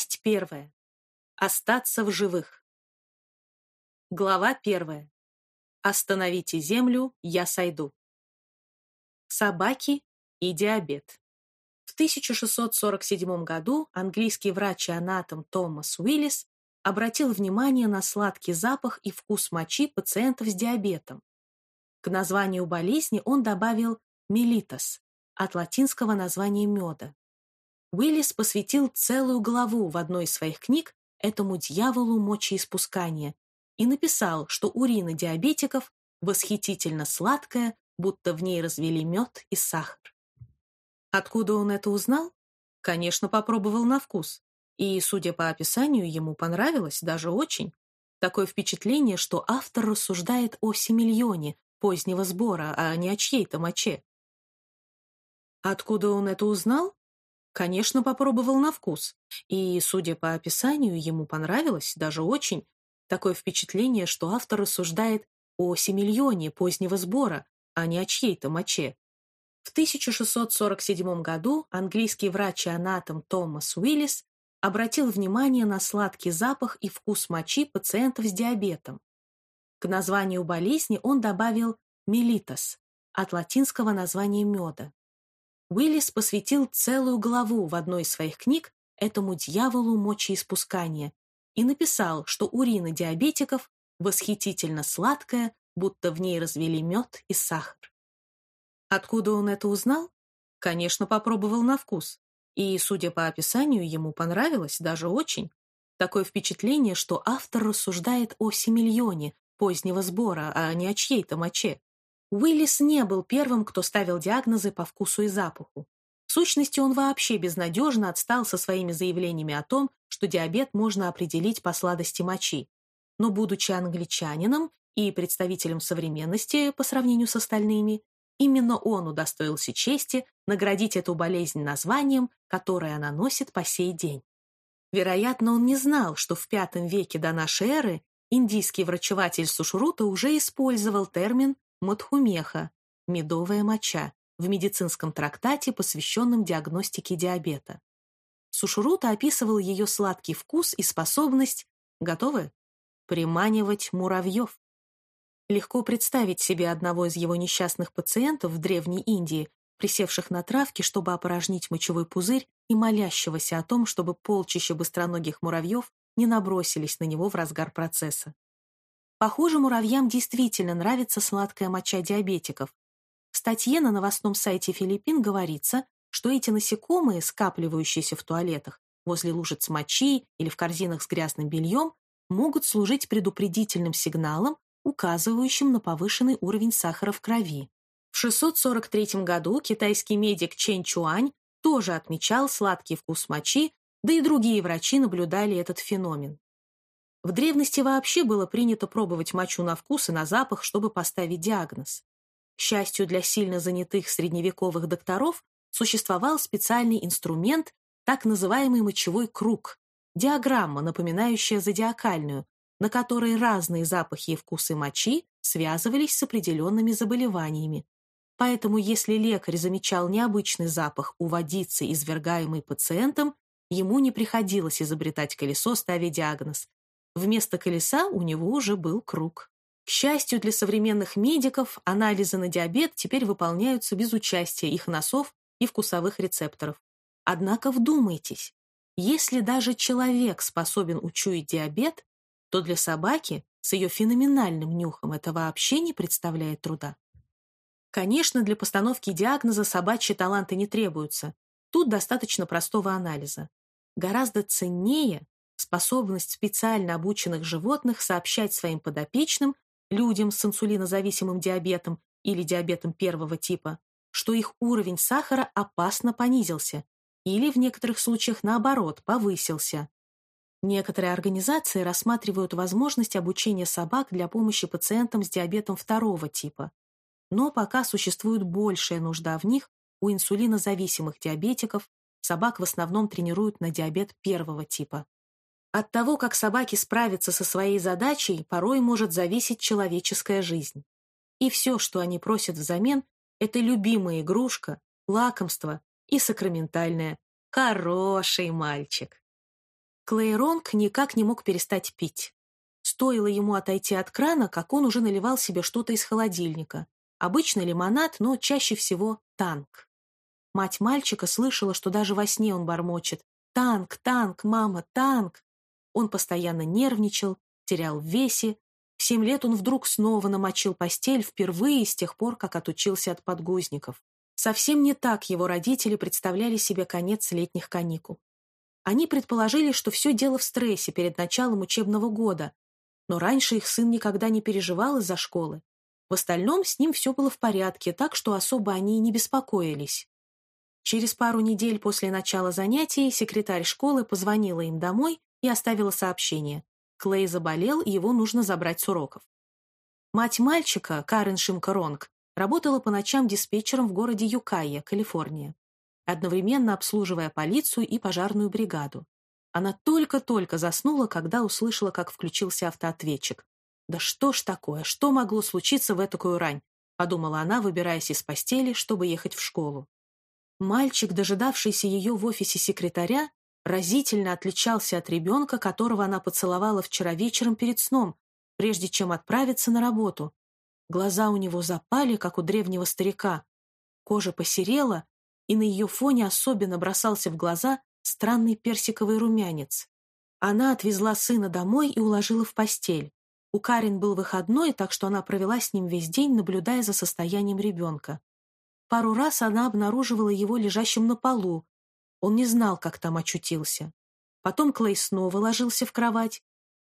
Часть первая. Остаться в живых. Глава первая. Остановите землю, я сойду. Собаки и диабет. В 1647 году английский врач и анатом Томас Уиллис обратил внимание на сладкий запах и вкус мочи пациентов с диабетом. К названию болезни он добавил «мелитос» от латинского названия меда. Уиллис посвятил целую главу в одной из своих книг этому дьяволу мочеиспускания и написал, что урина диабетиков восхитительно сладкая, будто в ней развели мед и сахар. Откуда он это узнал? Конечно, попробовал на вкус. И, судя по описанию, ему понравилось, даже очень. Такое впечатление, что автор рассуждает о семильоне позднего сбора, а не о чьей-то моче. Откуда он это узнал? Конечно, попробовал на вкус. И, судя по описанию, ему понравилось, даже очень. Такое впечатление, что автор рассуждает о семильоне позднего сбора, а не о чьей-то моче. В 1647 году английский врач и анатом Томас Уиллис обратил внимание на сладкий запах и вкус мочи пациентов с диабетом. К названию болезни он добавил «мелитос» от латинского названия меда. Уиллис посвятил целую главу в одной из своих книг этому дьяволу мочеиспускания и написал, что урина диабетиков восхитительно сладкая, будто в ней развели мед и сахар. Откуда он это узнал? Конечно, попробовал на вкус. И, судя по описанию, ему понравилось, даже очень. Такое впечатление, что автор рассуждает о семильоне позднего сбора, а не о чьей-то моче. Уиллис не был первым, кто ставил диагнозы по вкусу и запаху. В сущности, он вообще безнадежно отстал со своими заявлениями о том, что диабет можно определить по сладости мочи. Но, будучи англичанином и представителем современности по сравнению с остальными, Именно он удостоился чести наградить эту болезнь названием, которое она носит по сей день. Вероятно, он не знал, что в V веке до нашей эры индийский врачеватель Сушрута уже использовал термин «мадхумеха» – медовая моча в медицинском трактате, посвященном диагностике диабета. Сушрута описывал ее сладкий вкус и способность, готовы, приманивать муравьев. Легко представить себе одного из его несчастных пациентов в Древней Индии, присевших на травке, чтобы опорожнить мочевой пузырь и молящегося о том, чтобы полчища быстроногих муравьев не набросились на него в разгар процесса. Похоже, муравьям действительно нравится сладкая моча диабетиков. В статье на новостном сайте Филиппин говорится, что эти насекомые, скапливающиеся в туалетах, возле лужиц мочи или в корзинах с грязным бельем, могут служить предупредительным сигналом указывающим на повышенный уровень сахара в крови. В 643 году китайский медик Чен Чуань тоже отмечал сладкий вкус мочи, да и другие врачи наблюдали этот феномен. В древности вообще было принято пробовать мочу на вкус и на запах, чтобы поставить диагноз. К счастью для сильно занятых средневековых докторов, существовал специальный инструмент, так называемый мочевой круг, диаграмма, напоминающая зодиакальную, на которой разные запахи и вкусы мочи связывались с определенными заболеваниями. Поэтому если лекарь замечал необычный запах у водицы, извергаемой пациентом, ему не приходилось изобретать колесо, ставя диагноз. Вместо колеса у него уже был круг. К счастью для современных медиков, анализы на диабет теперь выполняются без участия их носов и вкусовых рецепторов. Однако вдумайтесь, если даже человек способен учуять диабет, то для собаки с ее феноменальным нюхом это вообще не представляет труда. Конечно, для постановки диагноза собачьи таланты не требуются. Тут достаточно простого анализа. Гораздо ценнее способность специально обученных животных сообщать своим подопечным, людям с инсулинозависимым диабетом или диабетом первого типа, что их уровень сахара опасно понизился или в некоторых случаях наоборот повысился. Некоторые организации рассматривают возможность обучения собак для помощи пациентам с диабетом второго типа. Но пока существует большая нужда в них, у инсулинозависимых диабетиков собак в основном тренируют на диабет первого типа. От того, как собаки справятся со своей задачей, порой может зависеть человеческая жизнь. И все, что они просят взамен, это любимая игрушка, лакомство и сакраментальное «хороший мальчик». Клей Ронг никак не мог перестать пить. Стоило ему отойти от крана, как он уже наливал себе что-то из холодильника. Обычно лимонад, но чаще всего танк. Мать мальчика слышала, что даже во сне он бормочет «Танк, танк, мама, танк!». Он постоянно нервничал, терял в весе. В семь лет он вдруг снова намочил постель впервые с тех пор, как отучился от подгузников. Совсем не так его родители представляли себе конец летних каникул. Они предположили, что все дело в стрессе перед началом учебного года, но раньше их сын никогда не переживал из-за школы. В остальном с ним все было в порядке, так что особо они и не беспокоились. Через пару недель после начала занятий секретарь школы позвонила им домой и оставила сообщение. Клей заболел, его нужно забрать с уроков. Мать мальчика, Карен Шимкаронг, Работала по ночам диспетчером в городе Юкайя, Калифорния, одновременно обслуживая полицию и пожарную бригаду. Она только-только заснула, когда услышала, как включился автоответчик. «Да что ж такое? Что могло случиться в этакую рань?» — подумала она, выбираясь из постели, чтобы ехать в школу. Мальчик, дожидавшийся ее в офисе секретаря, разительно отличался от ребенка, которого она поцеловала вчера вечером перед сном, прежде чем отправиться на работу. Глаза у него запали, как у древнего старика. Кожа посерела, и на ее фоне особенно бросался в глаза странный персиковый румянец. Она отвезла сына домой и уложила в постель. У Карин был выходной, так что она провела с ним весь день, наблюдая за состоянием ребенка. Пару раз она обнаруживала его лежащим на полу. Он не знал, как там очутился. Потом Клей снова ложился в кровать,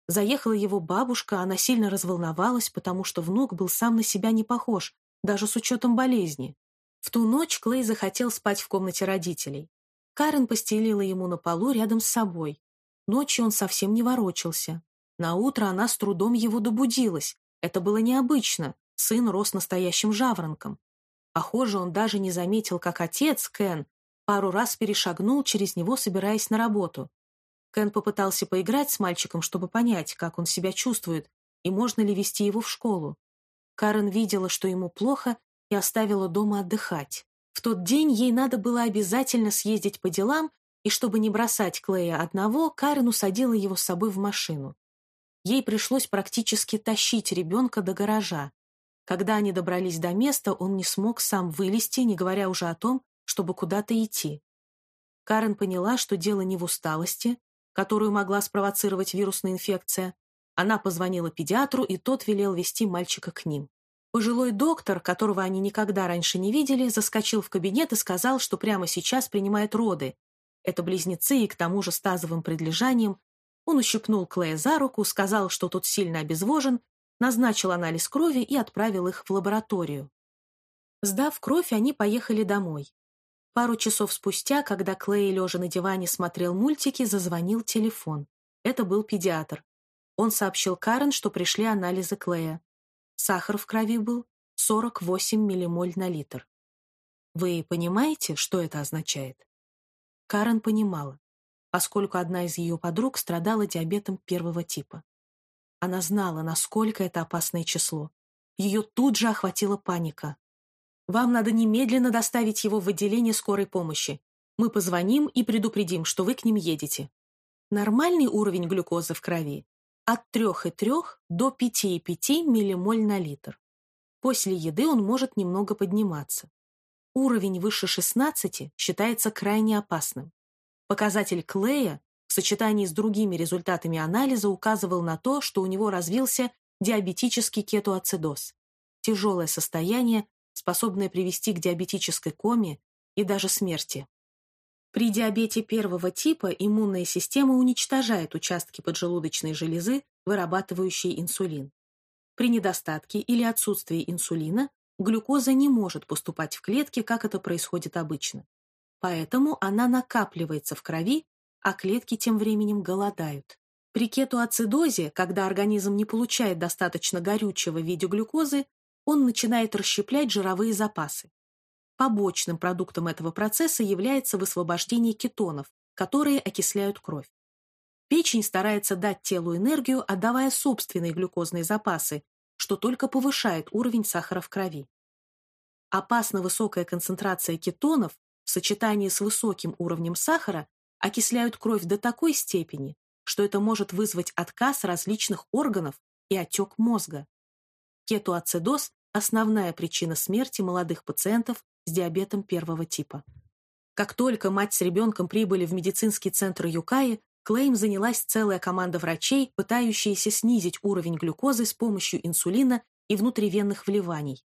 Заехала его бабушка, она сильно разволновалась, потому что внук был сам на себя не похож, даже с учетом болезни. В ту ночь Клей захотел спать в комнате родителей. Карен постелила ему на полу рядом с собой. Ночью он совсем не ворочался. На утро она с трудом его добудилась. Это было необычно. Сын рос настоящим жаворонком. Похоже, он даже не заметил, как отец, Кен, пару раз перешагнул через него, собираясь на работу. Кен попытался поиграть с мальчиком, чтобы понять, как он себя чувствует и можно ли вести его в школу. Карен видела, что ему плохо, и оставила дома отдыхать. В тот день ей надо было обязательно съездить по делам, и чтобы не бросать Клея одного, Карен усадила его с собой в машину. Ей пришлось практически тащить ребенка до гаража. Когда они добрались до места, он не смог сам вылезти, не говоря уже о том, чтобы куда-то идти. Карен поняла, что дело не в усталости, которую могла спровоцировать вирусная инфекция, она позвонила педиатру, и тот велел вести мальчика к ним. Пожилой доктор, которого они никогда раньше не видели, заскочил в кабинет и сказал, что прямо сейчас принимает роды. Это близнецы и к тому же с тазовым предлежанием. Он ущипнул Клея за руку, сказал, что тот сильно обезвожен, назначил анализ крови и отправил их в лабораторию. Сдав кровь, они поехали домой. Пару часов спустя, когда Клей, лежа на диване, смотрел мультики, зазвонил телефон. Это был педиатр. Он сообщил Карен, что пришли анализы Клея. Сахар в крови был 48 миллимоль на литр. Вы понимаете, что это означает? Карен понимала, поскольку одна из ее подруг страдала диабетом первого типа. Она знала, насколько это опасное число. Ее тут же охватила паника. Вам надо немедленно доставить его в отделение скорой помощи. Мы позвоним и предупредим, что вы к ним едете. Нормальный уровень глюкозы в крови от 3,3 до 5,5 миллимоль на литр. После еды он может немного подниматься. Уровень выше 16 считается крайне опасным. Показатель Клея в сочетании с другими результатами анализа указывал на то, что у него развился диабетический кетоацидоз. Тяжелое состояние, способное привести к диабетической коме и даже смерти. При диабете первого типа иммунная система уничтожает участки поджелудочной железы, вырабатывающие инсулин. При недостатке или отсутствии инсулина глюкоза не может поступать в клетки, как это происходит обычно. Поэтому она накапливается в крови, а клетки тем временем голодают. При кетоацидозе, когда организм не получает достаточно горючего в виде глюкозы, он начинает расщеплять жировые запасы. Побочным продуктом этого процесса является высвобождение кетонов, которые окисляют кровь. Печень старается дать телу энергию, отдавая собственные глюкозные запасы, что только повышает уровень сахара в крови. Опасно высокая концентрация кетонов в сочетании с высоким уровнем сахара окисляют кровь до такой степени, что это может вызвать отказ различных органов и отек мозга. Кетоацидоз – основная причина смерти молодых пациентов с диабетом первого типа. Как только мать с ребенком прибыли в медицинский центр Юкаи, Клейм занялась целая команда врачей, пытающаяся снизить уровень глюкозы с помощью инсулина и внутривенных вливаний.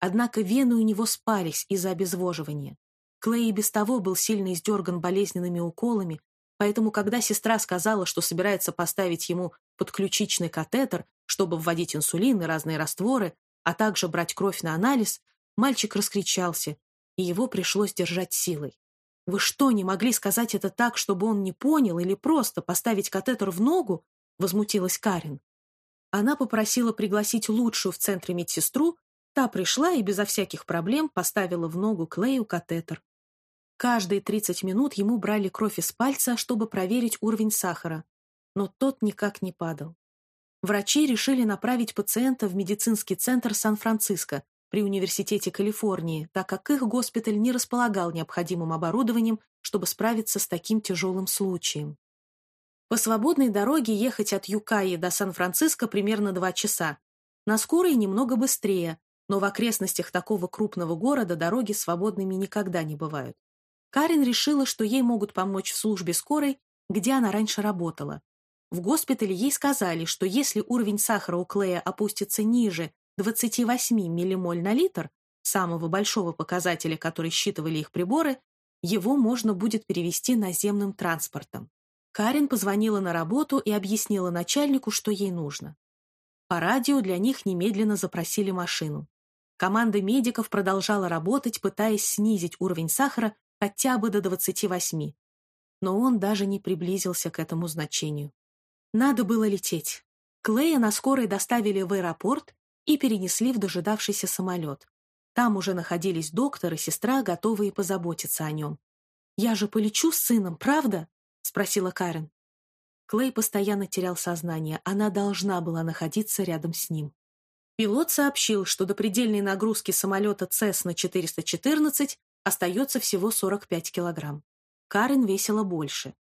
Однако вены у него спались из-за обезвоживания. Клей и без того был сильно издерган болезненными уколами, поэтому когда сестра сказала, что собирается поставить ему подключичный катетер, чтобы вводить инсулин и разные растворы, а также брать кровь на анализ, мальчик раскричался, и его пришлось держать силой. «Вы что, не могли сказать это так, чтобы он не понял, или просто поставить катетер в ногу?» — возмутилась Карин. Она попросила пригласить лучшую в центре медсестру, та пришла и безо всяких проблем поставила в ногу Клею катетер. Каждые 30 минут ему брали кровь из пальца, чтобы проверить уровень сахара, но тот никак не падал. Врачи решили направить пациента в медицинский центр Сан-Франциско, при Университете Калифорнии, так как их госпиталь не располагал необходимым оборудованием, чтобы справиться с таким тяжелым случаем. По свободной дороге ехать от Юкаи до Сан-Франциско примерно два часа. На скорой немного быстрее, но в окрестностях такого крупного города дороги свободными никогда не бывают. Карин решила, что ей могут помочь в службе скорой, где она раньше работала. В госпитале ей сказали, что если уровень сахара у Клея опустится ниже 28 миллимоль на литр, самого большого показателя, который считывали их приборы, его можно будет перевести наземным транспортом. Карин позвонила на работу и объяснила начальнику, что ей нужно. По радио для них немедленно запросили машину. Команда медиков продолжала работать, пытаясь снизить уровень сахара хотя бы до 28. Но он даже не приблизился к этому значению. Надо было лететь. Клея на скорой доставили в аэропорт, и перенесли в дожидавшийся самолет. Там уже находились доктор и сестра, готовые позаботиться о нем. «Я же полечу с сыном, правда?» — спросила Карен. Клей постоянно терял сознание, она должна была находиться рядом с ним. Пилот сообщил, что до предельной нагрузки самолета Cessna 414 остается всего 45 килограмм. Карен весила больше.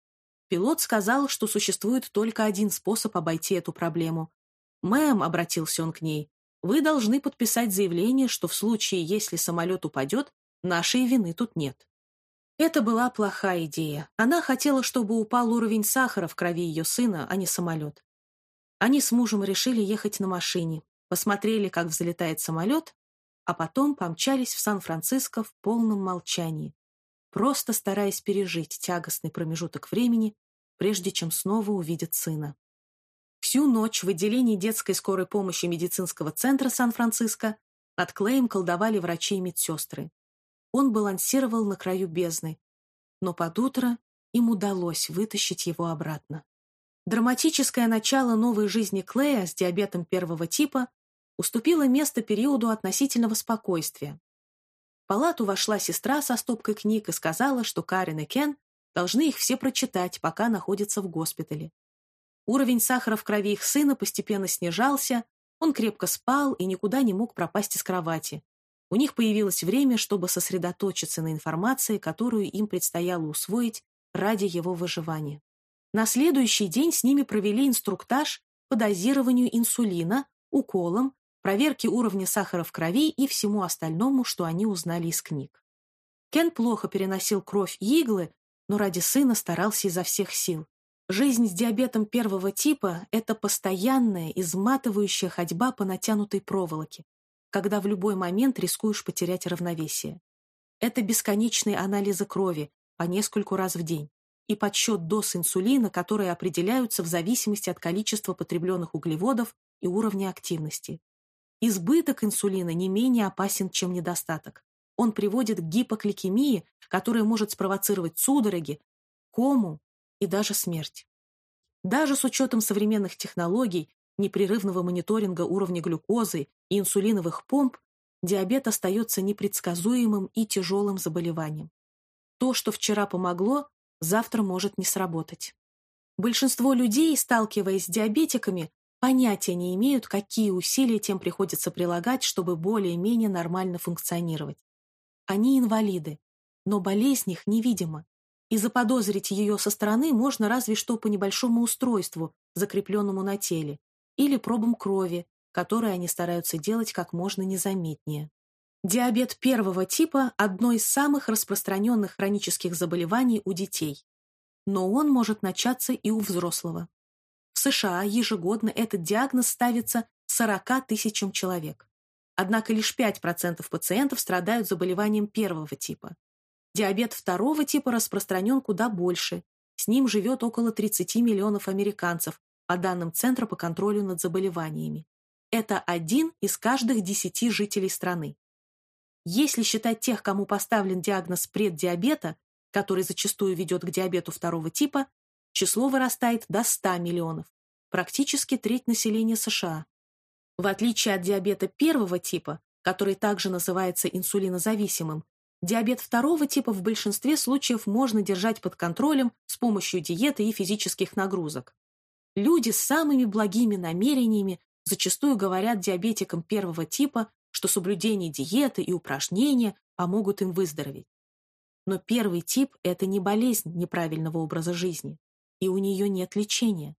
Пилот сказал, что существует только один способ обойти эту проблему. «Мэм», — обратился он к ней, вы должны подписать заявление, что в случае, если самолет упадет, нашей вины тут нет. Это была плохая идея. Она хотела, чтобы упал уровень сахара в крови ее сына, а не самолет. Они с мужем решили ехать на машине, посмотрели, как взлетает самолет, а потом помчались в Сан-Франциско в полном молчании, просто стараясь пережить тягостный промежуток времени, прежде чем снова увидят сына. Всю ночь в отделении детской скорой помощи медицинского центра Сан-Франциско над Клеем колдовали врачи и медсестры. Он балансировал на краю бездны, но под утро им удалось вытащить его обратно. Драматическое начало новой жизни Клея с диабетом первого типа уступило место периоду относительного спокойствия. Палату вошла сестра со стопкой книг и сказала, что Карен и Кен должны их все прочитать, пока находятся в госпитале. Уровень сахара в крови их сына постепенно снижался, он крепко спал и никуда не мог пропасть из кровати. У них появилось время, чтобы сосредоточиться на информации, которую им предстояло усвоить ради его выживания. На следующий день с ними провели инструктаж по дозированию инсулина, уколам, проверке уровня сахара в крови и всему остальному, что они узнали из книг. Кен плохо переносил кровь и иглы, но ради сына старался изо всех сил. Жизнь с диабетом первого типа – это постоянная, изматывающая ходьба по натянутой проволоке, когда в любой момент рискуешь потерять равновесие. Это бесконечные анализы крови по нескольку раз в день и подсчет доз инсулина, которые определяются в зависимости от количества потребленных углеводов и уровня активности. Избыток инсулина не менее опасен, чем недостаток. Он приводит к гипокликемии, которая может спровоцировать судороги, кому, и даже смерть. Даже с учетом современных технологий, непрерывного мониторинга уровня глюкозы и инсулиновых помп, диабет остается непредсказуемым и тяжелым заболеванием. То, что вчера помогло, завтра может не сработать. Большинство людей, сталкиваясь с диабетиками, понятия не имеют, какие усилия тем приходится прилагать, чтобы более-менее нормально функционировать. Они инвалиды, но болезнь их невидима. и заподозрить ее со стороны можно разве что по небольшому устройству, закрепленному на теле, или пробам крови, которые они стараются делать как можно незаметнее. Диабет первого типа – одно из самых распространенных хронических заболеваний у детей. Но он может начаться и у взрослого. В США ежегодно этот диагноз ставится 40 тысячам человек. Однако лишь 5% пациентов страдают заболеванием первого типа. Диабет второго типа распространен куда больше. С ним живет около 30 миллионов американцев, по данным Центра по контролю над заболеваниями. Это один из каждых десяти жителей страны. Если считать тех, кому поставлен диагноз преддиабета, который зачастую ведет к диабету второго типа, число вырастает до 100 миллионов, практически треть населения США. В отличие от диабета первого типа, который также называется инсулинозависимым, диабет второго типа в большинстве случаев можно держать под контролем с помощью диеты и физических нагрузок. Люди с самыми благими намерениями зачастую говорят диабетикам первого типа, что соблюдение диеты и упражнения помогут им выздороветь. Но первый тип – это не болезнь неправильного образа жизни, и у нее нет лечения.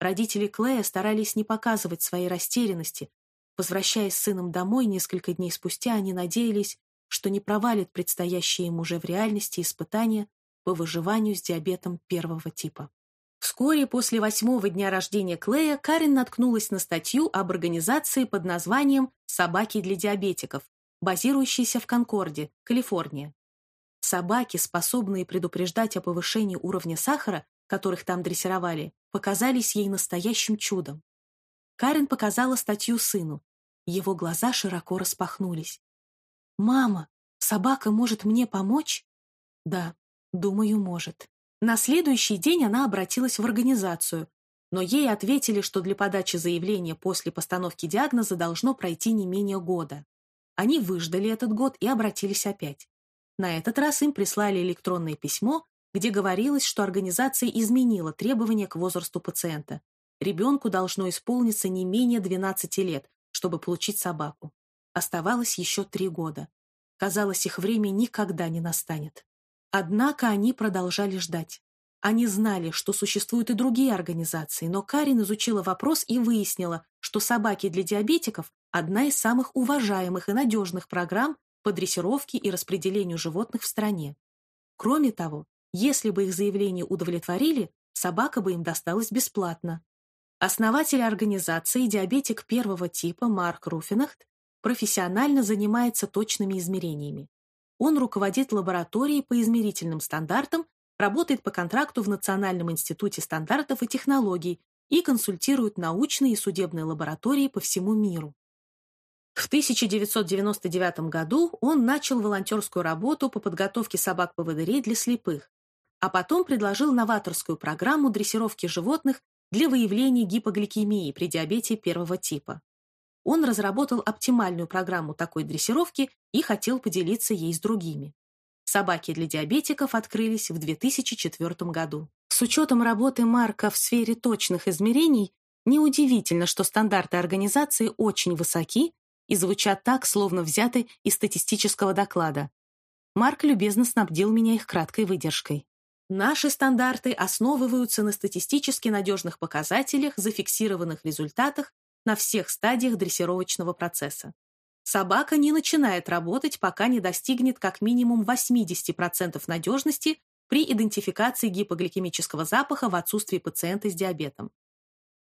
Родители Клея старались не показывать своей растерянности. Возвращаясь с сыном домой несколько дней спустя, они надеялись, что не провалит предстоящие им уже в реальности испытания по выживанию с диабетом первого типа. Вскоре после восьмого дня рождения Клея Карен наткнулась на статью об организации под названием «Собаки для диабетиков», базирующейся в Конкорде, Калифорния. Собаки, способные предупреждать о повышении уровня сахара, которых там дрессировали, показались ей настоящим чудом. Карен показала статью сыну. Его глаза широко распахнулись. «Мама, собака может мне помочь?» «Да, думаю, может». На следующий день она обратилась в организацию, но ей ответили, что для подачи заявления после постановки диагноза должно пройти не менее года. Они выждали этот год и обратились опять. На этот раз им прислали электронное письмо, где говорилось, что организация изменила требования к возрасту пациента. Ребенку должно исполниться не менее 12 лет, чтобы получить собаку. Оставалось еще три года. Казалось, их время никогда не настанет. Однако они продолжали ждать. Они знали, что существуют и другие организации, но Карин изучила вопрос и выяснила, что собаки для диабетиков – одна из самых уважаемых и надежных программ по дрессировке и распределению животных в стране. Кроме того, если бы их заявление удовлетворили, собака бы им досталась бесплатно. Основатель организации «Диабетик первого типа» Марк Руфинахт профессионально занимается точными измерениями. Он руководит лабораторией по измерительным стандартам, работает по контракту в Национальном институте стандартов и технологий и консультирует научные и судебные лаборатории по всему миру. В 1999 году он начал волонтерскую работу по подготовке собак-поводырей для слепых, а потом предложил новаторскую программу дрессировки животных для выявления гипогликемии при диабете первого типа он разработал оптимальную программу такой дрессировки и хотел поделиться ей с другими. Собаки для диабетиков открылись в 2004 году. С учетом работы Марка в сфере точных измерений, неудивительно, что стандарты организации очень высоки и звучат так, словно взяты из статистического доклада. Марк любезно снабдил меня их краткой выдержкой. Наши стандарты основываются на статистически надежных показателях, зафиксированных результатах на всех стадиях дрессировочного процесса. Собака не начинает работать, пока не достигнет как минимум 80% надежности при идентификации гипогликемического запаха в отсутствии пациента с диабетом.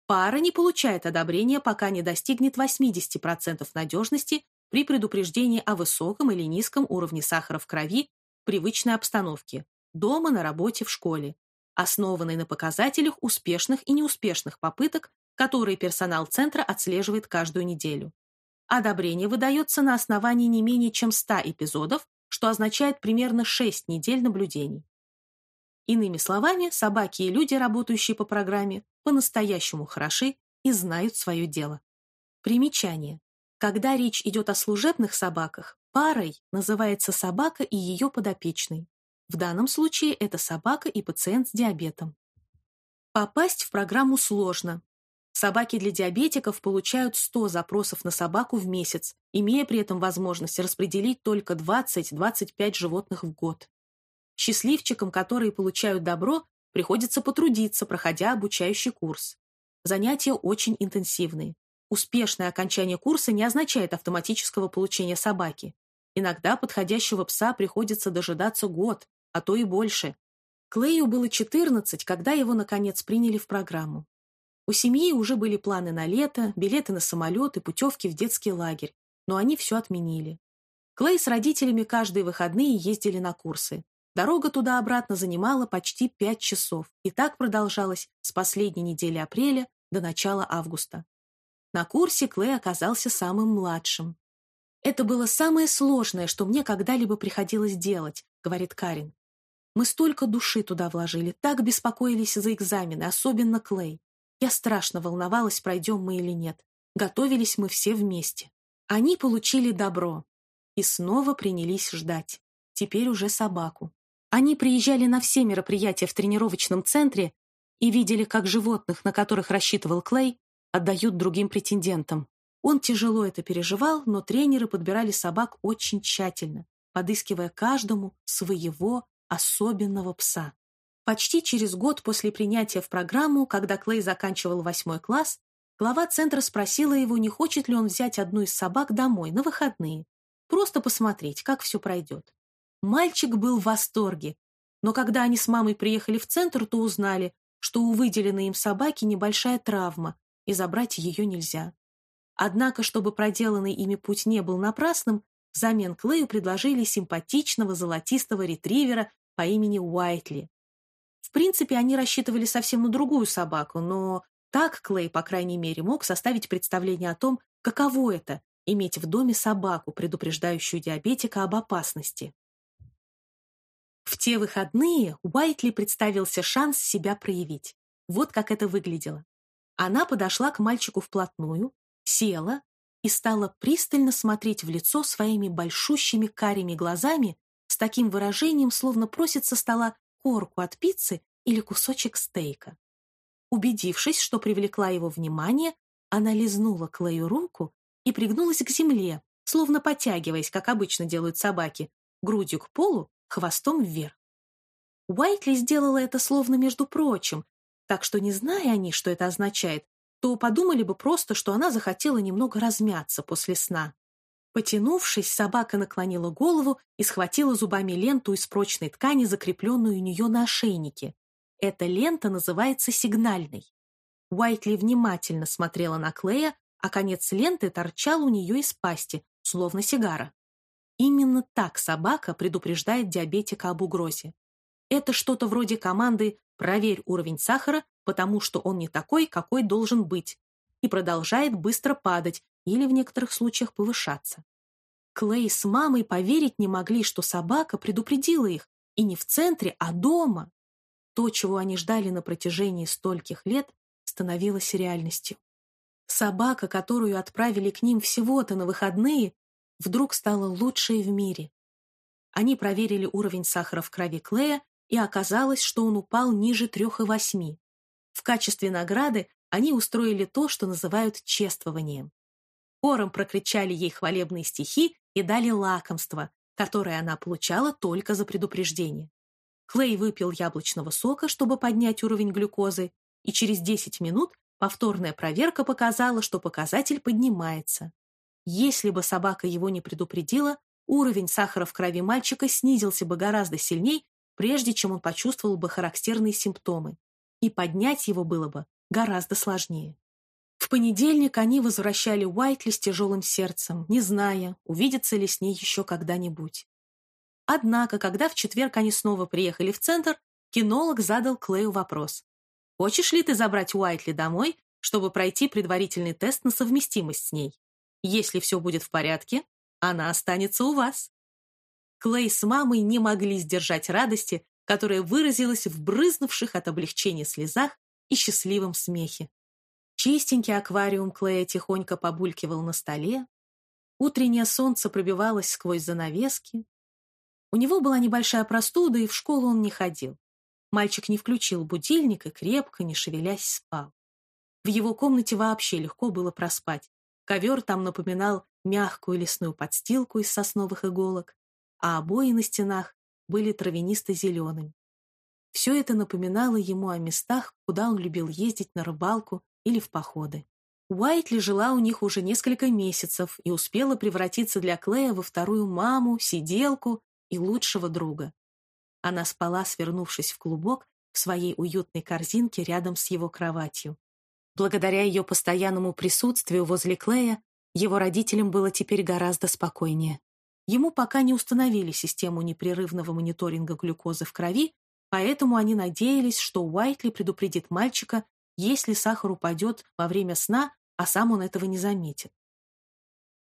Пара не получает одобрения, пока не достигнет 80% надежности при предупреждении о высоком или низком уровне сахара в крови в привычной обстановке, дома, на работе, в школе, основанной на показателях успешных и неуспешных попыток которые персонал центра отслеживает каждую неделю. Одобрение выдается на основании не менее чем 100 эпизодов, что означает примерно 6 недель наблюдений. Иными словами, собаки и люди, работающие по программе, по-настоящему хороши и знают свое дело. Примечание. Когда речь идет о служебных собаках, парой называется собака и ее подопечный. В данном случае это собака и пациент с диабетом. Попасть в программу сложно, Собаки для диабетиков получают 100 запросов на собаку в месяц, имея при этом возможность распределить только 20-25 животных в год. Счастливчикам, которые получают добро, приходится потрудиться, проходя обучающий курс. Занятия очень интенсивные. Успешное окончание курса не означает автоматического получения собаки. Иногда подходящего пса приходится дожидаться год, а то и больше. Клею было 14, когда его, наконец, приняли в программу. У семьи уже были планы на лето, билеты на самолет и путевки в детский лагерь, но они все отменили. Клей с родителями каждые выходные ездили на курсы. Дорога туда-обратно занимала почти пять часов, и так продолжалось с последней недели апреля до начала августа. На курсе Клей оказался самым младшим. «Это было самое сложное, что мне когда-либо приходилось делать», — говорит Карин. «Мы столько души туда вложили, так беспокоились за экзамены, особенно Клей. Я страшно волновалась, пройдем мы или нет. Готовились мы все вместе. Они получили добро и снова принялись ждать. Теперь уже собаку. Они приезжали на все мероприятия в тренировочном центре и видели, как животных, на которых рассчитывал Клей, отдают другим претендентам. Он тяжело это переживал, но тренеры подбирали собак очень тщательно, подыскивая каждому своего особенного пса. Почти через год после принятия в программу, когда Клей заканчивал восьмой класс, глава центра спросила его, не хочет ли он взять одну из собак домой на выходные, просто посмотреть, как все пройдет. Мальчик был в восторге, но когда они с мамой приехали в центр, то узнали, что у выделенной им собаки небольшая травма, и забрать ее нельзя. Однако, чтобы проделанный ими путь не был напрасным, взамен Клею предложили симпатичного золотистого ретривера по имени Уайтли. В принципе, они рассчитывали совсем на другую собаку, но так Клей, по крайней мере, мог составить представление о том, каково это — иметь в доме собаку, предупреждающую диабетика об опасности. В те выходные Уайтли представился шанс себя проявить. Вот как это выглядело. Она подошла к мальчику вплотную, села и стала пристально смотреть в лицо своими большущими карими глазами с таким выражением, словно просит со стола корку от пиццы или кусочек стейка. Убедившись, что привлекла его внимание, она лизнула Клею руку и пригнулась к земле, словно потягиваясь, как обычно делают собаки, грудью к полу хвостом вверх. Уайтли сделала это словно между прочим, так что, не зная они, что это означает, то подумали бы просто, что она захотела немного размяться после сна. Потянувшись, собака наклонила голову и схватила зубами ленту из прочной ткани, закрепленную у нее на ошейнике. Эта лента называется сигнальной. Уайтли внимательно смотрела на Клея, а конец ленты торчал у нее из пасти, словно сигара. Именно так собака предупреждает диабетика об угрозе. Это что-то вроде команды «проверь уровень сахара, потому что он не такой, какой должен быть», и продолжает быстро падать или в некоторых случаях повышаться. Клей с мамой поверить не могли, что собака предупредила их, и не в центре, а дома. То, чего они ждали на протяжении стольких лет, становилось реальностью. Собака, которую отправили к ним всего-то на выходные, вдруг стала лучшей в мире. Они проверили уровень сахара в крови Клея, и оказалось, что он упал ниже трех и восьми. В качестве награды они устроили то, что называют чествованием. Хором прокричали ей хвалебные стихи и дали лакомство, которое она получала только за предупреждение. Клей выпил яблочного сока, чтобы поднять уровень глюкозы, и через 10 минут повторная проверка показала, что показатель поднимается. Если бы собака его не предупредила, уровень сахара в крови мальчика снизился бы гораздо сильнее, прежде чем он почувствовал бы характерные симптомы, и поднять его было бы гораздо сложнее. В понедельник они возвращали Уайтли с тяжелым сердцем, не зная, увидятся ли с ней еще когда-нибудь. Однако, когда в четверг они снова приехали в центр, кинолог задал Клею вопрос. «Хочешь ли ты забрать Уайтли домой, чтобы пройти предварительный тест на совместимость с ней?» Если все будет в порядке, она останется у вас. Клей с мамой не могли сдержать радости, которая выразилась в брызнувших от облегчения слезах и счастливом смехе. Чистенький аквариум Клея тихонько побулькивал на столе. Утреннее солнце пробивалось сквозь занавески. У него была небольшая простуда, и в школу он не ходил. Мальчик не включил будильник и крепко, не шевелясь, спал. В его комнате вообще легко было проспать. Ковер там напоминал мягкую лесную подстилку из сосновых иголок, а обои на стенах были травянисто-зелеными. Все это напоминало ему о местах, куда он любил ездить на рыбалку или в походы. Уайтли жила у них уже несколько месяцев и успела превратиться для Клея во вторую маму, сиделку и лучшего друга. Она спала, свернувшись в клубок, в своей уютной корзинке рядом с его кроватью. Благодаря ее постоянному присутствию возле Клея, его родителям было теперь гораздо спокойнее. Ему пока не установили систему непрерывного мониторинга глюкозы в крови, поэтому они надеялись, что Уайтли предупредит мальчика, если сахар упадет во время сна, а сам он этого не заметит.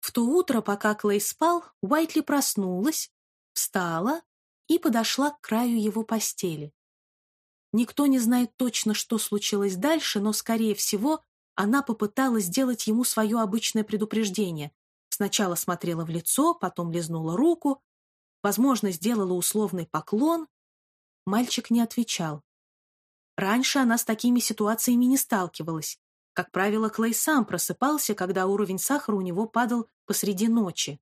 В то утро, пока Клей спал, Уайтли проснулась, встала и подошла к краю его постели. Никто не знает точно, что случилось дальше, но, скорее всего, она попыталась сделать ему свое обычное предупреждение. Сначала смотрела в лицо, потом лизнула руку, возможно, сделала условный поклон. Мальчик не отвечал. Раньше она с такими ситуациями не сталкивалась. Как правило, Клей сам просыпался, когда уровень сахара у него падал посреди ночи.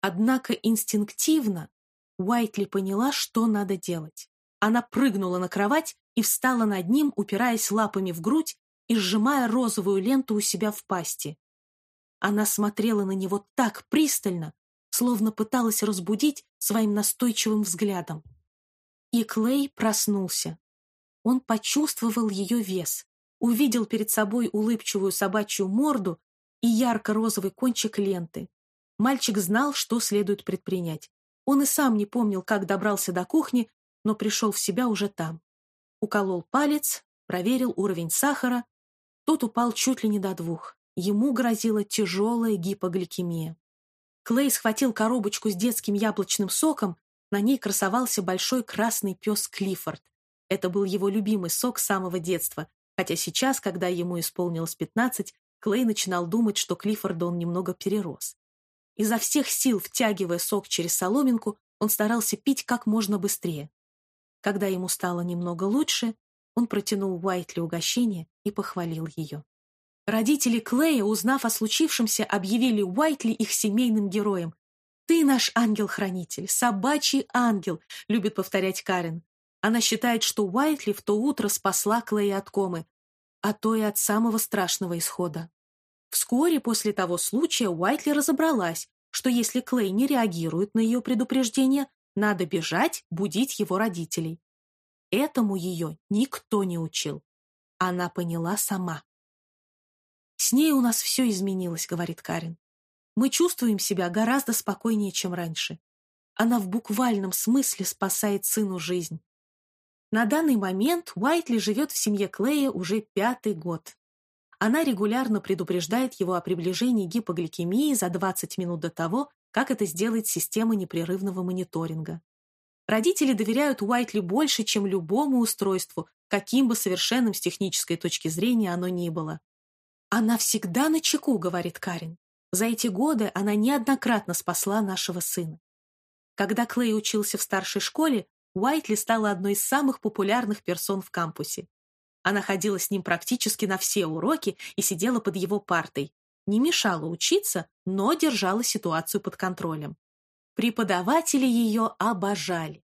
Однако инстинктивно Уайтли поняла, что надо делать. Она прыгнула на кровать и встала над ним, упираясь лапами в грудь и сжимая розовую ленту у себя в пасти. Она смотрела на него так пристально, словно пыталась разбудить своим настойчивым взглядом. И Клей проснулся. Он почувствовал ее вес, увидел перед собой улыбчивую собачью морду и ярко-розовый кончик ленты. Мальчик знал, что следует предпринять. Он и сам не помнил, как добрался до кухни, но пришел в себя уже там. Уколол палец, проверил уровень сахара. Тот упал чуть ли не до двух. Ему грозила тяжелая гипогликемия. Клей схватил коробочку с детским яблочным соком, на ней красовался большой красный пес Клиффорд. Это был его любимый сок с самого детства, хотя сейчас, когда ему исполнилось пятнадцать, Клей начинал думать, что Клиффорда он немного перерос. Изо всех сил, втягивая сок через соломинку, он старался пить как можно быстрее. Когда ему стало немного лучше, он протянул Уайтли угощение и похвалил ее. Родители Клея, узнав о случившемся, объявили Уайтли их семейным героем. «Ты наш ангел-хранитель, собачий ангел», — любит повторять Карен. Она считает, что Уайтли в то утро спасла Клея от комы, а то и от самого страшного исхода. Вскоре после того случая Уайтли разобралась, что если Клей не реагирует на ее предупреждение, надо бежать, будить его родителей. Этому ее никто не учил. Она поняла сама. «С ней у нас все изменилось», — говорит Карин. «Мы чувствуем себя гораздо спокойнее, чем раньше. Она в буквальном смысле спасает сыну жизнь. На данный момент Уайтли живет в семье Клея уже пятый год. Она регулярно предупреждает его о приближении гипогликемии за 20 минут до того, как это сделает система непрерывного мониторинга. Родители доверяют Уайтли больше, чем любому устройству, каким бы совершенным с технической точки зрения оно ни было. «Она всегда на чеку», — говорит Карин. За эти годы она неоднократно спасла нашего сына. Когда Клей учился в старшей школе, Уайтли стала одной из самых популярных персон в кампусе. Она ходила с ним практически на все уроки и сидела под его партой. Не мешала учиться, но держала ситуацию под контролем. Преподаватели ее обожали.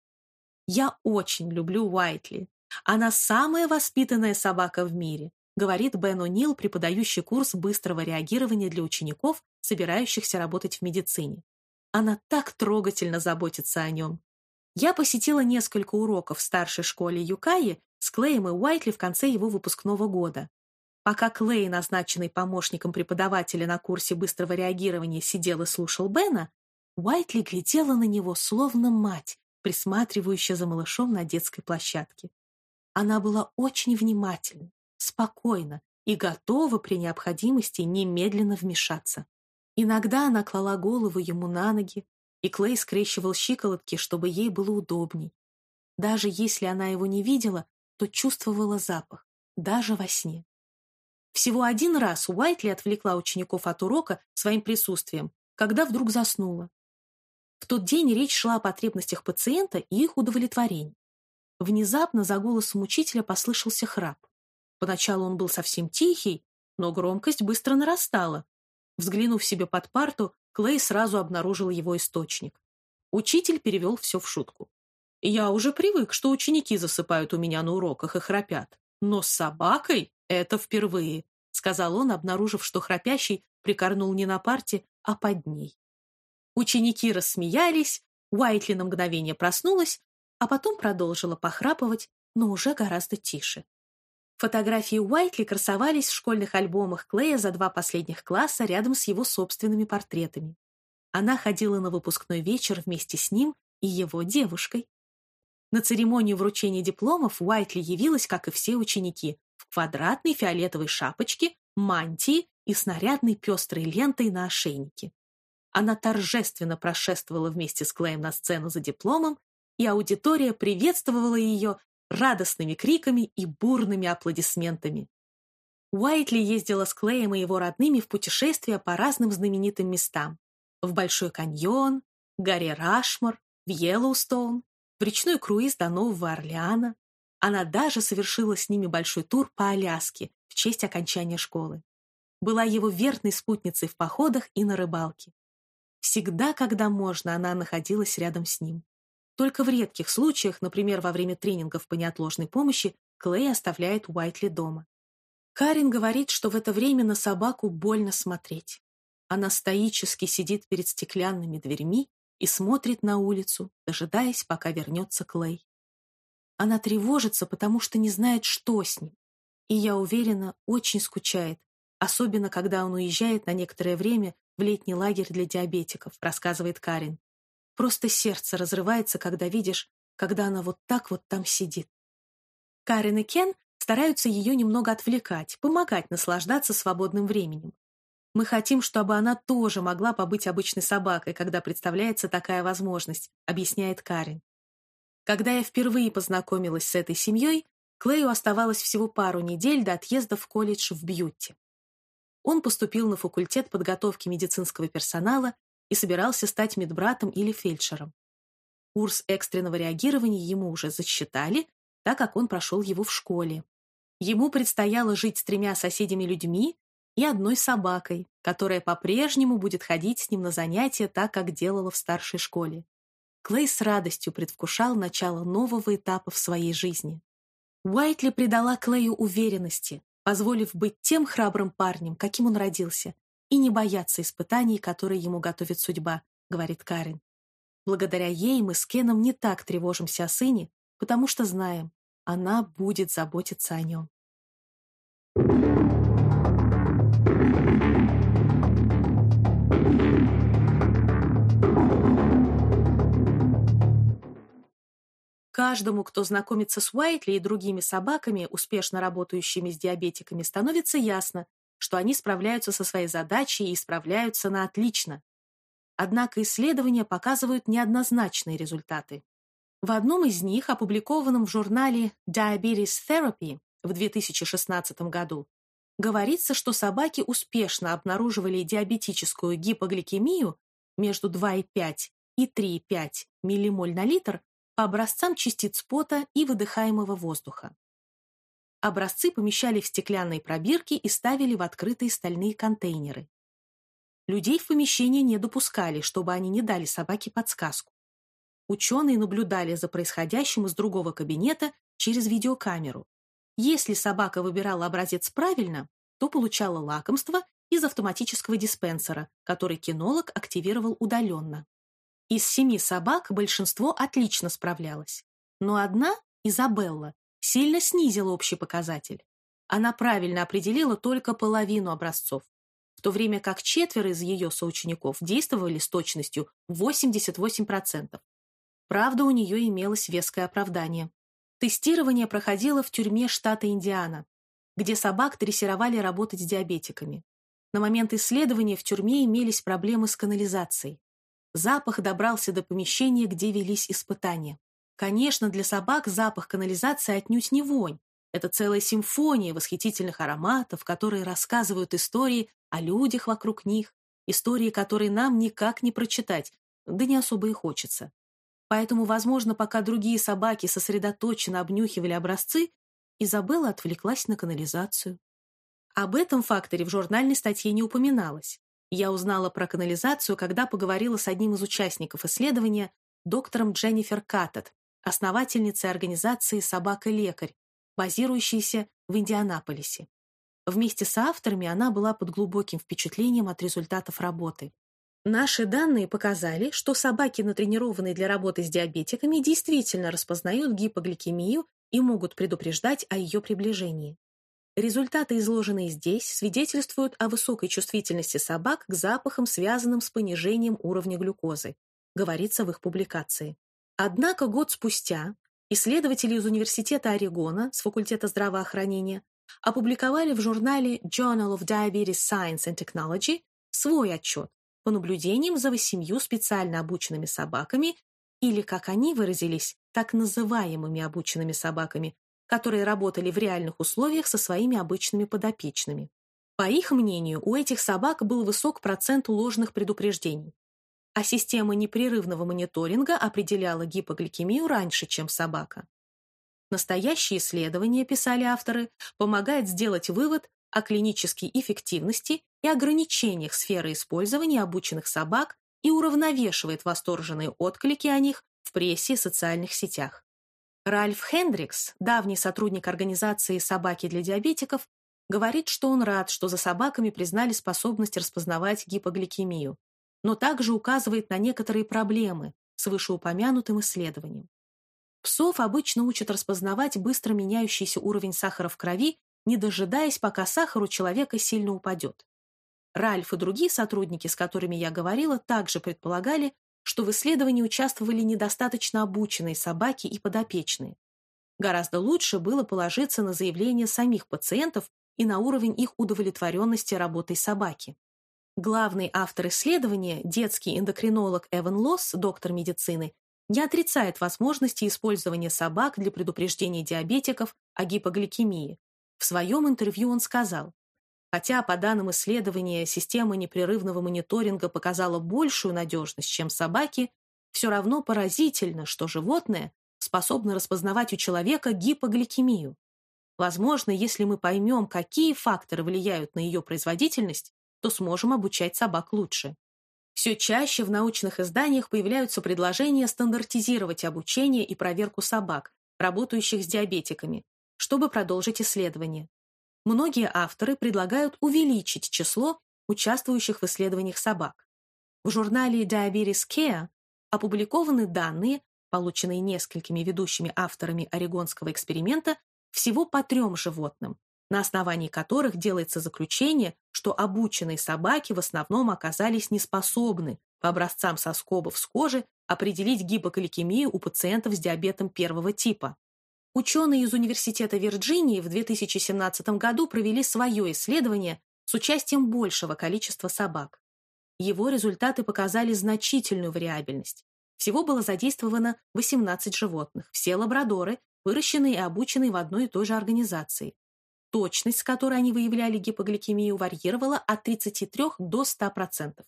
«Я очень люблю Уайтли. Она самая воспитанная собака в мире», говорит Бен О'Нил, преподающий курс быстрого реагирования для учеников, собирающихся работать в медицине. Она так трогательно заботится о нем. Я посетила несколько уроков в старшей школе Юкаи с Клеем и Уайтли в конце его выпускного года. Пока Клей, назначенный помощником преподавателя на курсе быстрого реагирования, сидел и слушал Бена, Уайтли глядела на него, словно мать, присматривающая за малышом на детской площадке. Она была очень внимательна, спокойна и готова при необходимости немедленно вмешаться. Иногда она клала голову ему на ноги, и Клей скрещивал щиколотки, чтобы ей было удобней. Даже если она его не видела, то чувствовала запах, даже во сне. Всего один раз Уайтли отвлекла учеников от урока своим присутствием, когда вдруг заснула. В тот день речь шла о потребностях пациента и их удовлетворении. Внезапно за голосом учителя послышался храп. Поначалу он был совсем тихий, но громкость быстро нарастала. Взглянув себе под парту, Клей сразу обнаружил его источник. Учитель перевел все в шутку. Я уже привык, что ученики засыпают у меня на уроках и храпят. Но с собакой это впервые», — сказал он, обнаружив, что храпящий прикорнул не на парте, а под ней. Ученики рассмеялись, Уайтли на мгновение проснулась, а потом продолжила похрапывать, но уже гораздо тише. Фотографии Уайтли красовались в школьных альбомах Клея за два последних класса рядом с его собственными портретами. Она ходила на выпускной вечер вместе с ним и его девушкой. На церемонию вручения дипломов Уайтли явилась, как и все ученики, в квадратной фиолетовой шапочке, мантии и снарядной пестрой лентой на ошейнике. Она торжественно прошествовала вместе с Клеем на сцену за дипломом, и аудитория приветствовала ее радостными криками и бурными аплодисментами. Уайтли ездила с Клеем и его родными в путешествия по разным знаменитым местам. В Большой каньон, горе Рашмор, в Йеллоустоун, в речной круиз до Нового Орлеана. Она даже совершила с ними большой тур по Аляске в честь окончания школы. Была его верной спутницей в походах и на рыбалке. Всегда, когда можно, она находилась рядом с ним. Только в редких случаях, например, во время тренингов по неотложной помощи, Клей оставляет Уайтли дома. Карин говорит, что в это время на собаку больно смотреть. Она стоически сидит перед стеклянными дверьми и смотрит на улицу, дожидаясь, пока вернется Клей. Она тревожится, потому что не знает, что с ним. И, я уверена, очень скучает, особенно когда он уезжает на некоторое время в летний лагерь для диабетиков, рассказывает Карин. Просто сердце разрывается, когда видишь, когда она вот так вот там сидит. Карен и Кен стараются ее немного отвлекать, помогать наслаждаться свободным временем. Мы хотим, чтобы она тоже могла побыть обычной собакой, когда представляется такая возможность, объясняет Карен. Когда я впервые познакомилась с этой семьей, Клею оставалось всего пару недель до отъезда в колледж в Бьюти. Он поступил на факультет подготовки медицинского персонала и собирался стать медбратом или фельдшером. Курс экстренного реагирования ему уже засчитали, так как он прошел его в школе. Ему предстояло жить с тремя соседями-людьми и одной собакой, которая по-прежнему будет ходить с ним на занятия так, как делала в старшей школе. Клей с радостью предвкушал начало нового этапа в своей жизни. Уайтли придала Клею уверенности, позволив быть тем храбрым парнем, каким он родился, и не бояться испытаний, которые ему готовит судьба, говорит Карен. Благодаря ей мы с Кеном не так тревожимся о сыне, потому что знаем, она будет заботиться о нем. Каждому, кто знакомится с Уайтли и другими собаками, успешно работающими с диабетиками, становится ясно, что они справляются со своей задачей и справляются на отлично. Однако исследования показывают неоднозначные результаты. В одном из них, опубликованном в журнале Diabetes Therapy в 2016 году, говорится, что собаки успешно обнаруживали диабетическую гипогликемию между 2,5 и 3,5 ммоль на литр по образцам частиц пота и выдыхаемого воздуха. Образцы помещали в стеклянные пробирки и ставили в открытые стальные контейнеры. Людей в помещение не допускали, чтобы они не дали собаке подсказку. Ученые наблюдали за происходящим из другого кабинета через видеокамеру. Если собака выбирала образец правильно, то получала лакомство из автоматического диспенсера, который кинолог активировал удаленно. Из семи собак большинство отлично справлялось, но одна, Изабелла, сильно снизила общий показатель. Она правильно определила только половину образцов, в то время как четверо из ее соучеников действовали с точностью 88%. Правда, у нее имелось веское оправдание. Тестирование проходило в тюрьме штата Индиана, где собак дрессировали работать с диабетиками. На момент исследования в тюрьме имелись проблемы с канализацией. Запах добрался до помещения, где велись испытания. Конечно, для собак запах канализации отнюдь не вонь. Это целая симфония восхитительных ароматов, которые рассказывают истории о людях вокруг них, истории, которые нам никак не прочитать, да не особо и хочется. Поэтому, возможно, пока другие собаки сосредоточенно обнюхивали образцы, Изабелла отвлеклась на канализацию. Об этом факторе в журнальной статье не упоминалось. Я узнала про канализацию, когда поговорила с одним из участников исследования, доктором Дженнифер Каттет, основательницей организации «Собака-лекарь», базирующейся в Индианаполисе. Вместе с авторами она была под глубоким впечатлением от результатов работы. Наши данные показали, что собаки, натренированные для работы с диабетиками, действительно распознают гипогликемию и могут предупреждать о ее приближении. Результаты, изложенные здесь, свидетельствуют о высокой чувствительности собак к запахам, связанным с понижением уровня глюкозы, говорится в их публикации. Однако год спустя исследователи из Университета Орегона с факультета здравоохранения опубликовали в журнале Journal of Diabetes Science and Technology свой отчет по наблюдениям за восемью специально обученными собаками или, как они выразились, так называемыми обученными собаками, которые работали в реальных условиях со своими обычными подопечными. По их мнению, у этих собак был высок процент ложных предупреждений, а система непрерывного мониторинга определяла гипогликемию раньше, чем собака. Настоящее исследование, писали авторы, помогает сделать вывод о клинической эффективности и ограничениях сферы использования обученных собак и уравновешивает восторженные отклики о них в прессе и социальных сетях. Ральф Хендрикс, давний сотрудник организации «Собаки для диабетиков», говорит, что он рад, что за собаками признали способность распознавать гипогликемию, но также указывает на некоторые проблемы с вышеупомянутым исследованием. Псов обычно учат распознавать быстро меняющийся уровень сахара в крови, не дожидаясь, пока сахар у человека сильно упадет. Ральф и другие сотрудники, с которыми я говорила, также предполагали, что в исследовании участвовали недостаточно обученные собаки и подопечные. Гораздо лучше было положиться на заявления самих пациентов и на уровень их удовлетворенности работой собаки. Главный автор исследования, детский эндокринолог Эван Лосс, доктор медицины, не отрицает возможности использования собак для предупреждения диабетиков о гипогликемии. В своем интервью он сказал, хотя по данным исследования система непрерывного мониторинга показала большую надежность, чем собаки, все равно поразительно, что животное способно распознавать у человека гипогликемию. Возможно, если мы поймем, какие факторы влияют на ее производительность, то сможем обучать собак лучше. Все чаще в научных изданиях появляются предложения стандартизировать обучение и проверку собак, работающих с диабетиками, чтобы продолжить исследование. Многие авторы предлагают увеличить число участвующих в исследованиях собак. В журнале Diabetes Care опубликованы данные, полученные несколькими ведущими авторами орегонского эксперимента, всего по трем животным, на основании которых делается заключение, что обученные собаки в основном оказались неспособны по образцам соскобов с кожи определить гипогликемию у пациентов с диабетом первого типа. Ученые из Университета Вирджинии в 2017 году провели свое исследование с участием большего количества собак. Его результаты показали значительную вариабельность. Всего было задействовано 18 животных, все лабрадоры, выращенные и обученные в одной и той же организации. Точность, с которой они выявляли гипогликемию, варьировала от 33 до 100%.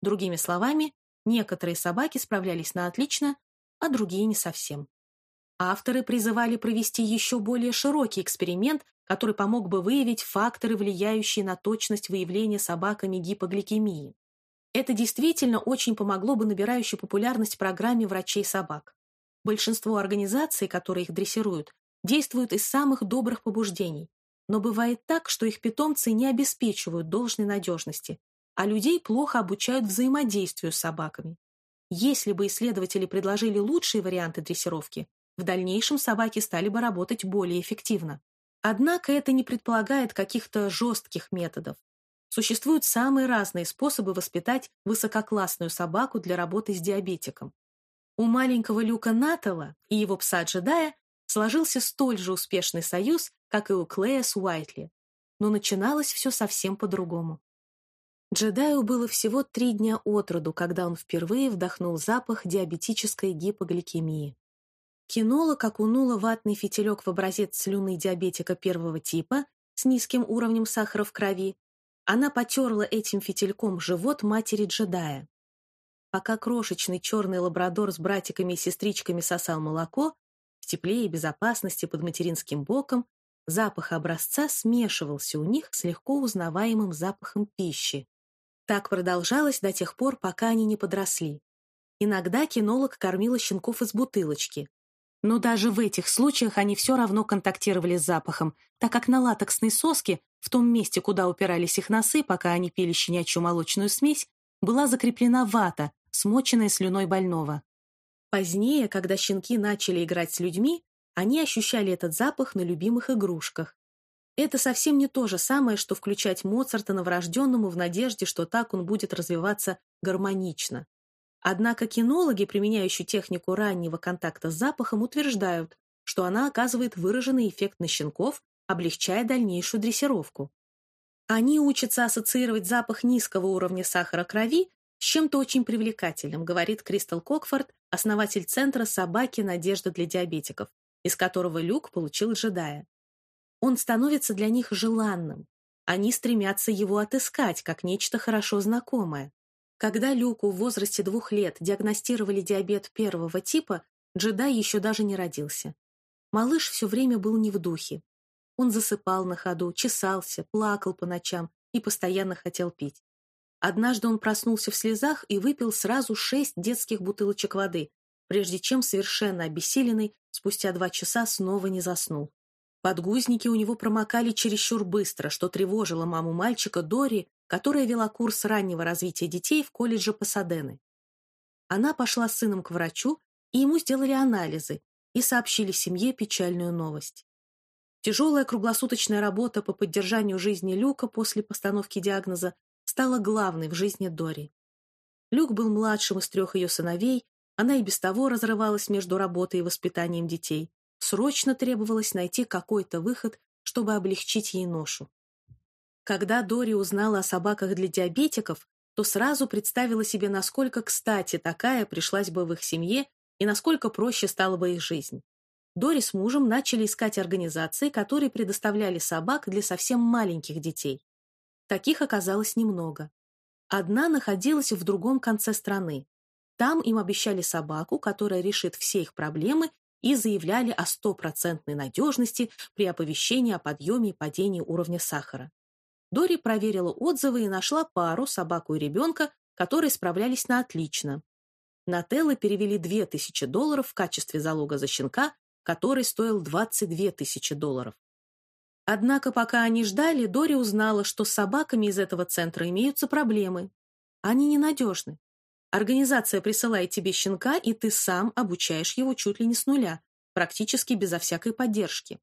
Другими словами, некоторые собаки справлялись на отлично, а другие не совсем. Авторы призывали провести еще более широкий эксперимент, который помог бы выявить факторы, влияющие на точность выявления собаками гипогликемии. Это действительно очень помогло бы набирающей популярность программе врачей собак. Большинство организаций, которые их дрессируют, действуют из самых добрых побуждений, но бывает так, что их питомцы не обеспечивают должной надежности, а людей плохо обучают взаимодействию с собаками. Если бы исследователи предложили лучшие варианты дрессировки, в дальнейшем собаки стали бы работать более эффективно. Однако это не предполагает каких-то жестких методов. Существуют самые разные способы воспитать высококлассную собаку для работы с диабетиком. У маленького Люка Натала и его пса-джедая сложился столь же успешный союз, как и у Клея с Уайтли. Но начиналось все совсем по-другому. Джедаю было всего три дня от роду, когда он впервые вдохнул запах диабетической гипогликемии. Кинолог окунула ватный фитилек в образец слюны диабетика первого типа с низким уровнем сахара в крови. Она потерла этим фитильком живот матери джедая. Пока крошечный черный лабрадор с братиками и сестричками сосал молоко, тепле и безопасности под материнским боком, запах образца смешивался у них с легко узнаваемым запахом пищи. Так продолжалось до тех пор, пока они не подросли. Иногда кинолог кормила щенков из бутылочки, Но даже в этих случаях они все равно контактировали с запахом, так как на латексной соске, в том месте, куда упирались их носы, пока они пили щенячью молочную смесь, была закреплена вата, смоченная слюной больного. Позднее, когда щенки начали играть с людьми, они ощущали этот запах на любимых игрушках. Это совсем не то же самое, что включать Моцарта новорожденному в надежде, что так он будет развиваться гармонично. Однако кинологи, применяющие технику раннего контакта с запахом, утверждают, что она оказывает выраженный эффект на щенков, облегчая дальнейшую дрессировку. Они учатся ассоциировать запах низкого уровня сахара крови с чем-то очень привлекательным, говорит Кристал Кокфорд, основатель центра «Собаки. Надежда для диабетиков», из которого Люк получил джедая. Он становится для них желанным. Они стремятся его отыскать, как нечто хорошо знакомое. Когда Люку в возрасте двух лет диагностировали диабет первого типа, джедай еще даже не родился. Малыш все время был не в духе. Он засыпал на ходу, чесался, плакал по ночам и постоянно хотел пить. Однажды он проснулся в слезах и выпил сразу шесть детских бутылочек воды, прежде чем совершенно обессиленный спустя два часа снова не заснул. Подгузники у него промокали чересчур быстро, что тревожило маму мальчика Дори, которая вела курс раннего развития детей в колледже Пасадены. Она пошла с сыном к врачу, и ему сделали анализы и сообщили семье печальную новость. Тяжелая круглосуточная работа по поддержанию жизни Люка после постановки диагноза стала главной в жизни Дори. Люк был младшим из трех ее сыновей, она и без того разрывалась между работой и воспитанием детей. Срочно требовалось найти какой-то выход, чтобы облегчить ей ношу. Когда Дори узнала о собаках для диабетиков, то сразу представила себе, насколько кстати такая пришлась бы в их семье и насколько проще стала бы их жизнь. Дори с мужем начали искать организации, которые предоставляли собак для совсем маленьких детей. Таких оказалось немного. Одна находилась в другом конце страны. Там им обещали собаку, которая решит все их проблемы, и заявляли о стопроцентной надежности при оповещении о подъеме и падении уровня сахара. Дори проверила отзывы и нашла пару, собаку и ребенка, которые справлялись на отлично. На Теллы перевели 2000 долларов в качестве залога за щенка, который стоил 22 тысячи долларов. Однако, пока они ждали, Дори узнала, что с собаками из этого центра имеются проблемы. Они ненадежны. Организация присылает тебе щенка, и ты сам обучаешь его чуть ли не с нуля, практически безо всякой поддержки.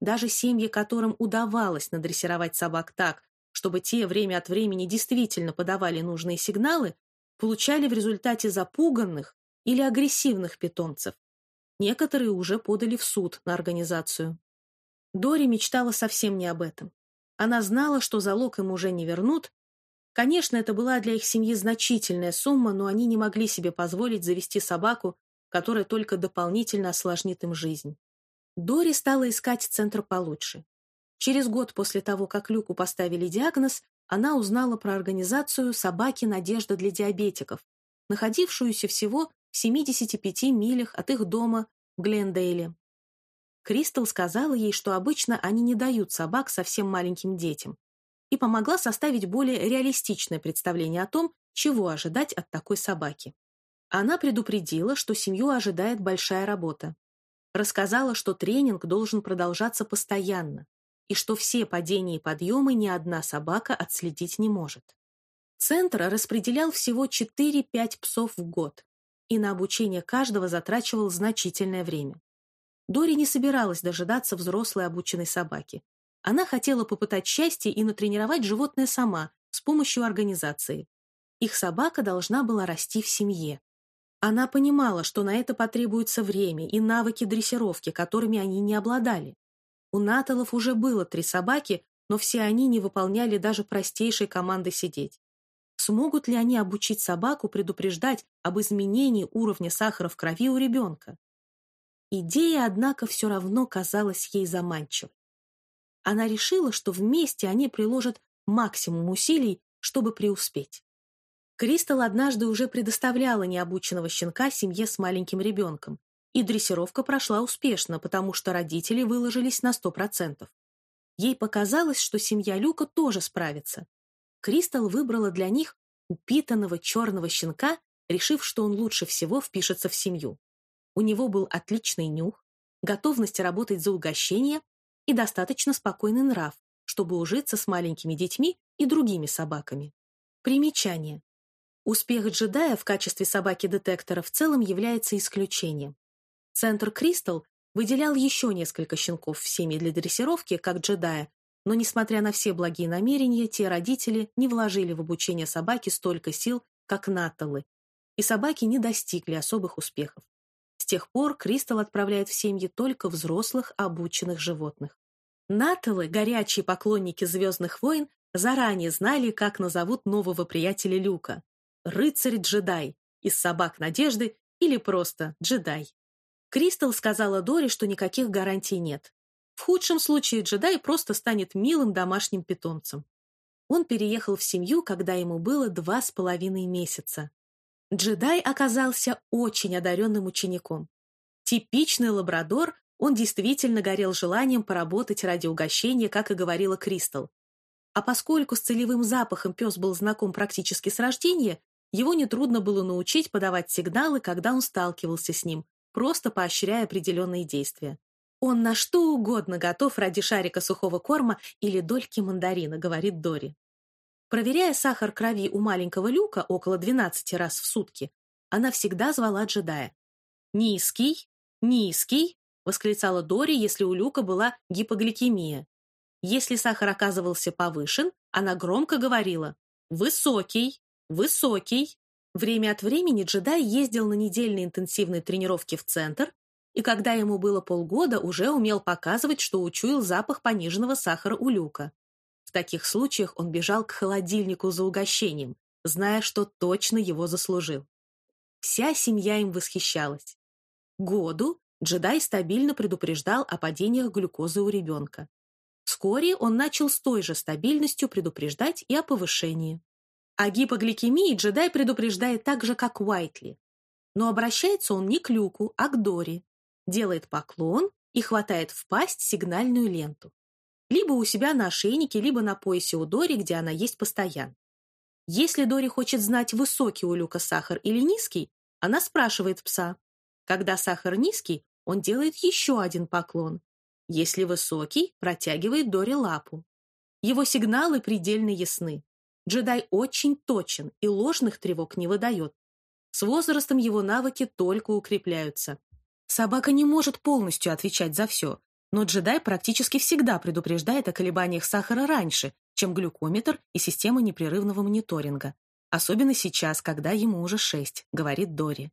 Даже семьи, которым удавалось надрессировать собак так, чтобы те время от времени действительно подавали нужные сигналы, получали в результате запуганных или агрессивных питомцев. Некоторые уже подали в суд на организацию. Дори мечтала совсем не об этом. Она знала, что залог им уже не вернут. Конечно, это была для их семьи значительная сумма, но они не могли себе позволить завести собаку, которая только дополнительно осложнит им жизнь. Дори стала искать центр получше. Через год после того, как Люку поставили диагноз, она узнала про организацию «Собаки. Надежда для диабетиков», находившуюся всего в 75 милях от их дома в Глендейле. Кристал сказала ей, что обычно они не дают собак совсем маленьким детям, и помогла составить более реалистичное представление о том, чего ожидать от такой собаки. Она предупредила, что семью ожидает большая работа. Рассказала, что тренинг должен продолжаться постоянно и что все падения и подъемы ни одна собака отследить не может. Центр распределял всего 4-5 псов в год, и на обучение каждого затрачивал значительное время. Дори не собиралась дожидаться взрослой обученной собаки. Она хотела попытать счастье и натренировать животное сама с помощью организации. Их собака должна была расти в семье. Она понимала, что на это потребуется время и навыки дрессировки, которыми они не обладали. У Наталов уже было три собаки, но все они не выполняли даже простейшей команды сидеть. Смогут ли они обучить собаку предупреждать об изменении уровня сахара в крови у ребенка? Идея, однако, все равно казалась ей заманчивой. Она решила, что вместе они приложат максимум усилий, чтобы преуспеть. Кристал однажды уже предоставляла необученного щенка семье с маленьким ребенком, и дрессировка прошла успешно, потому что родители выложились на сто процентов. Ей показалось, что семья Люка тоже справится. Кристал выбрала для них упитанного черного щенка, решив, что он лучше всего впишется в семью. У него был отличный нюх, готовность работать за угощение и достаточно спокойный нрав, чтобы ужиться с маленькими детьми и другими собаками. Примечание. Успех джедая в качестве собаки-детектора в целом является исключением. Центр «Кристалл» выделял еще несколько щенков в семьи для дрессировки, как джедая, но, несмотря на все благие намерения, те родители не вложили в обучение собаки столько сил, как Наталы, и собаки не достигли особых успехов. С тех пор Кристалл отправляет в семьи только взрослых обученных животных. Наталы, горячие поклонники «Звездных войн», заранее знали, как назовут нового приятеля Люка – рыцарь-джедай из «Собак Надежды» или просто джедай. Кристал сказала Дори, что никаких гарантий нет. В худшем случае джедай просто станет милым домашним питомцем. Он переехал в семью, когда ему было два с половиной месяца. Джедай оказался очень одаренным учеником. Типичный лабрадор, он действительно горел желанием поработать ради угощения, как и говорила Кристал. А поскольку с целевым запахом пес был знаком практически с рождения, его нетрудно было научить подавать сигналы, когда он сталкивался с ним, просто поощряя определенные действия. «Он на что угодно готов ради шарика сухого корма или дольки мандарина», — говорит Дори. Проверяя сахар крови у маленького Люка около 12 раз в сутки, она всегда звала джедая. «Низкий, низкий», — восклицала Дори, если у Люка была гипогликемия. Если сахар оказывался повышен, она громко говорила «Высокий, высокий». Время от времени джедай ездил на недельные интенсивные тренировки в центр, и когда ему было полгода, уже умел показывать, что учуял запах пониженного сахара у Люка. Таких случаях он бежал к холодильнику за угощением, зная, что точно его заслужил. Вся семья им восхищалась. Году джедай стабильно предупреждал о падениях глюкозы у ребенка. Вскоре он начал с той же стабильностью предупреждать и о повышении. О гипогликемии джедай предупреждает так же, как Уайтли. Но обращается он не к Люку, а к Дори. Делает поклон и хватает в пасть сигнальную ленту либо у себя на ошейнике, либо на поясе у Дори, где она есть постоянно. Если Дори хочет знать, высокий у Люка сахар или низкий, она спрашивает пса. Когда сахар низкий, он делает еще один поклон. Если высокий, протягивает Дори лапу. Его сигналы предельно ясны. Джедай очень точен и ложных тревог не выдает. С возрастом его навыки только укрепляются. Собака не может полностью отвечать за все, но джедай практически всегда предупреждает о колебаниях сахара раньше, чем глюкометр и система непрерывного мониторинга. Особенно сейчас, когда ему уже шесть, говорит Дори.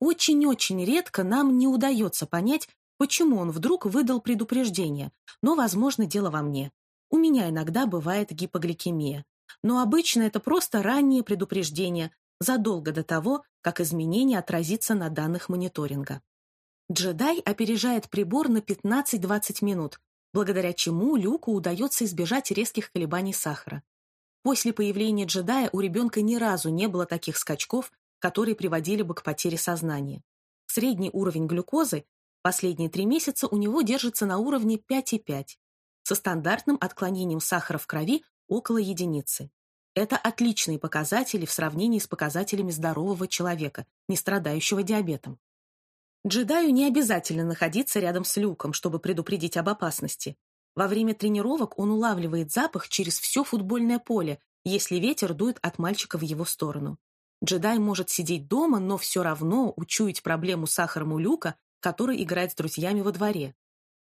Очень-очень редко нам не удается понять, почему он вдруг выдал предупреждение, но, возможно, дело во мне. У меня иногда бывает гипогликемия. Но обычно это просто раннее предупреждение, задолго до того, как изменение отразится на данных мониторинга. Джедай опережает прибор на 15-20 минут, благодаря чему Люку удается избежать резких колебаний сахара. После появления джедая у ребенка ни разу не было таких скачков, которые приводили бы к потере сознания. Средний уровень глюкозы последние три месяца у него держится на уровне 5,5, со стандартным отклонением сахара в крови около единицы. Это отличные показатели в сравнении с показателями здорового человека, не страдающего диабетом. Джедаю не обязательно находиться рядом с люком, чтобы предупредить об опасности. Во время тренировок он улавливает запах через все футбольное поле, если ветер дует от мальчика в его сторону. Джедай может сидеть дома, но все равно учуять проблему сахаром у Люка, который играет с друзьями во дворе.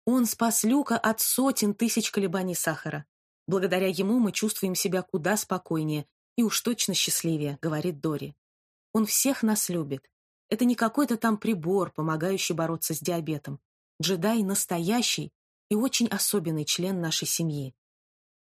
Он спас Люка от сотен тысяч колебаний сахара. Благодаря ему мы чувствуем себя куда спокойнее и уж точно счастливее, говорит Дори. Он всех нас любит. Это не какой-то там прибор, помогающий бороться с диабетом. Джедай настоящий и очень особенный член нашей семьи.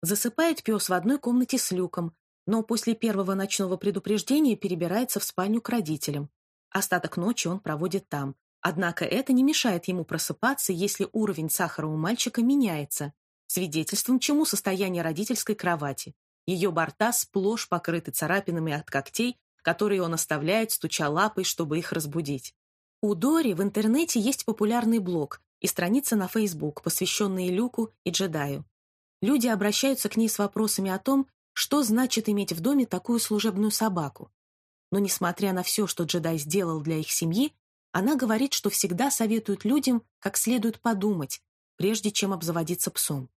Засыпает пес в одной комнате с люком, но после первого ночного предупреждения перебирается в спальню к родителям. Остаток ночи он проводит там. Однако это не мешает ему просыпаться, если уровень сахара у мальчика меняется, свидетельством чему состояние родительской кровати. Ее борта сплошь покрыты царапинами от когтей которые он оставляет, стуча лапой, чтобы их разбудить. У Дори в интернете есть популярный блог и страница на Facebook, посвященные Люку и Джедаю. Люди обращаются к ней с вопросами о том, что значит иметь в доме такую служебную собаку. Но несмотря на все, что Джедай сделал для их семьи, Она говорит, что всегда советует людям как следует подумать, прежде чем обзаводиться псом.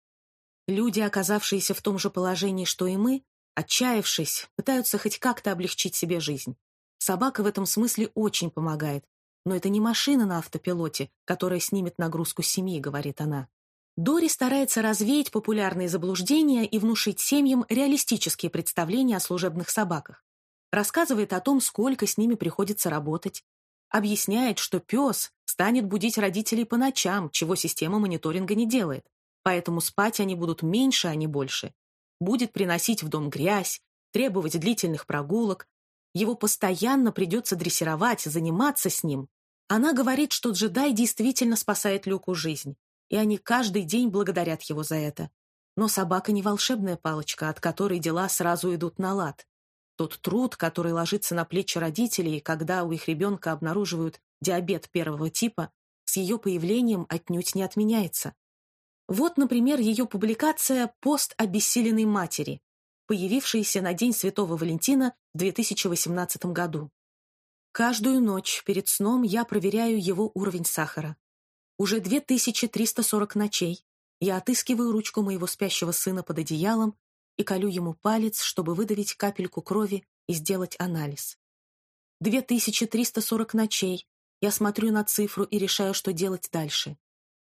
Люди, оказавшиеся в том же положении, что и мы, отчаявшись, пытаются хоть как-то облегчить себе жизнь. Собака в этом смысле очень помогает, но это не машина на автопилоте, которая снимет нагрузку семьи, говорит она. Дори старается развеять популярные заблуждения и внушить семьям реалистические представления о служебных собаках. Рассказывает о том, сколько с ними приходится работать. Объясняет, что пес станет будить родителей по ночам, чего система мониторинга не делает. Поэтому спать они будут меньше, а не больше. Будет приносить в дом грязь, требовать длительных прогулок. Его постоянно придется дрессировать, заниматься с ним. Она говорит, что джедай действительно спасает Люку жизнь и они каждый день благодарят его за это. Но собака не волшебная палочка, от которой дела сразу идут на лад. Тот труд, который ложится на плечи родителей, когда у их ребенка обнаруживают диабет первого типа, с ее появлением отнюдь не отменяется. Вот, например, ее публикация «Пост обессиленной матери», появившаяся на День Святого Валентина в 2018 году. Каждую ночь перед сном я проверяю его уровень сахара. Уже 2340 ночей я отыскиваю ручку моего спящего сына под одеялом и колю ему палец, чтобы выдавить капельку крови и сделать анализ. 2340 ночей я смотрю на цифру и решаю, что делать дальше.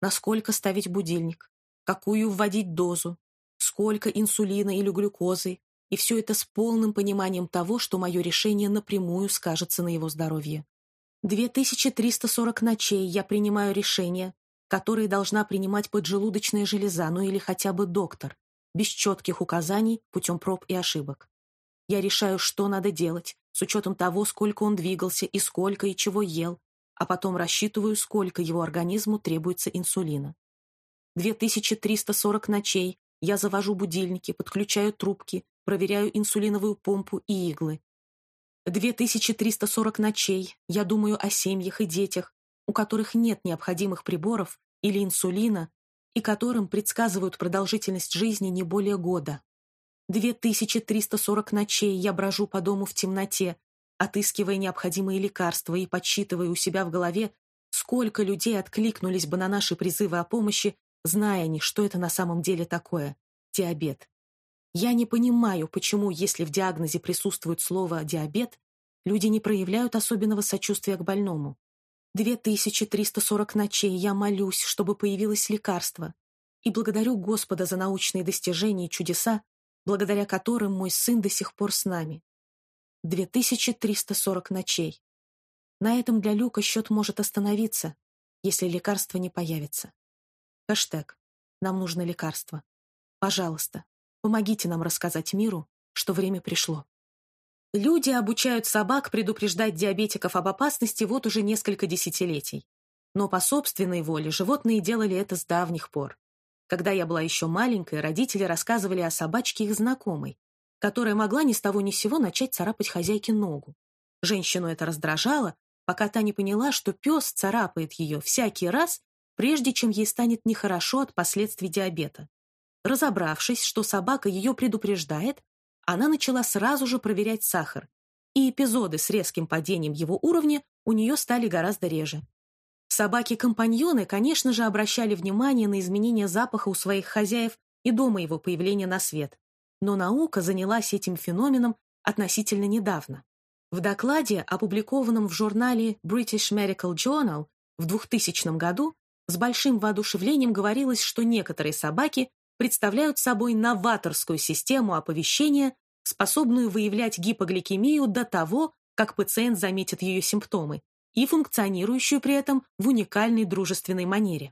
Насколько ставить будильник, какую вводить дозу, сколько инсулина или глюкозы, и все это с полным пониманием того, что мое решение напрямую скажется на его здоровье. 2340 ночей я принимаю решения, которые должна принимать поджелудочная железа, ну или хотя бы доктор, без четких указаний путем проб и ошибок. Я решаю, что надо делать, с учетом того, сколько он двигался и сколько и чего ел, а потом рассчитываю, сколько его организму требуется инсулина. 2340 ночей я завожу будильники, подключаю трубки, проверяю инсулиновую помпу и иглы, 2340 ночей я думаю о семьях и детях, у которых нет необходимых приборов или инсулина, и которым предсказывают продолжительность жизни не более года. 2340 ночей я брожу по дому в темноте, отыскивая необходимые лекарства и подсчитывая у себя в голове, сколько людей откликнулись бы на наши призывы о помощи, зная они, что это на самом деле такое – диабет. Я не понимаю, почему, если в диагнозе присутствует слово «диабет», люди не проявляют особенного сочувствия к больному. 2340 ночей я молюсь, чтобы появилось лекарство, и благодарю Господа за научные достижения и чудеса, благодаря которым мой сын до сих пор с нами. 2340 ночей. На этом для Люка счет может остановиться, если лекарство не появится. Хэштег «Нам нужно лекарство». Пожалуйста, Помогите нам рассказать миру, что время пришло. Люди обучают собак предупреждать диабетиков об опасности вот уже несколько десятилетий. Но по собственной воле животные делали это с давних пор. Когда я была еще маленькой, родители рассказывали о собачке их знакомой, которая могла ни с того ни с сего начать царапать хозяйке ногу. Женщину это раздражало, пока та не поняла, что пес царапает ее всякий раз, прежде чем ей станет нехорошо от последствий диабета. Разобравшись, что собака ее предупреждает, она начала сразу же проверять сахар, и эпизоды с резким падением его уровня у нее стали гораздо реже. Собаки-компаньоны, конечно же, обращали внимание на изменения запаха у своих хозяев и до моего появления на свет, но наука занялась этим феноменом относительно недавно. В докладе, опубликованном в журнале British Medical Journal в 2000 году, с большим воодушевлением говорилось, что некоторые собаки представляют собой новаторскую систему оповещения, способную выявлять гипогликемию до того, как пациент заметит ее симптомы, и функционирующую при этом в уникальной дружественной манере.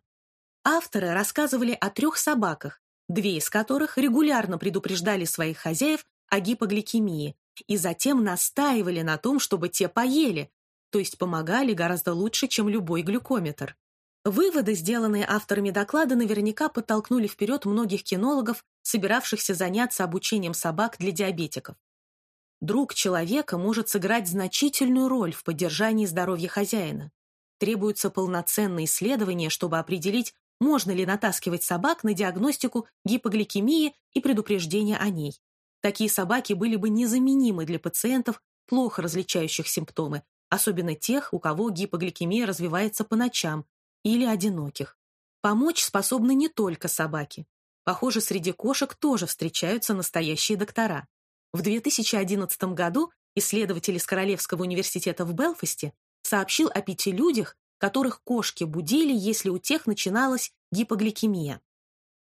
Авторы рассказывали о трех собаках, две из которых регулярно предупреждали своих хозяев о гипогликемии и затем настаивали на том, чтобы те поели, то есть помогали гораздо лучше, чем любой глюкометр. Выводы, сделанные авторами доклада, наверняка подтолкнули вперед многих кинологов, собиравшихся заняться обучением собак для диабетиков. Друг человека может сыграть значительную роль в поддержании здоровья хозяина. Требуются полноценные исследования, чтобы определить, можно ли натаскивать собак на диагностику гипогликемии и предупреждение о ней. Такие собаки были бы незаменимы для пациентов, плохо различающих симптомы, особенно тех, у кого гипогликемия развивается по ночам, или одиноких. Помочь способны не только собаки. Похоже, среди кошек тоже встречаются настоящие доктора. В 2011 году исследователь из Королевского университета в Белфасте сообщил о пяти людях, которых кошки будили, если у тех начиналась гипогликемия.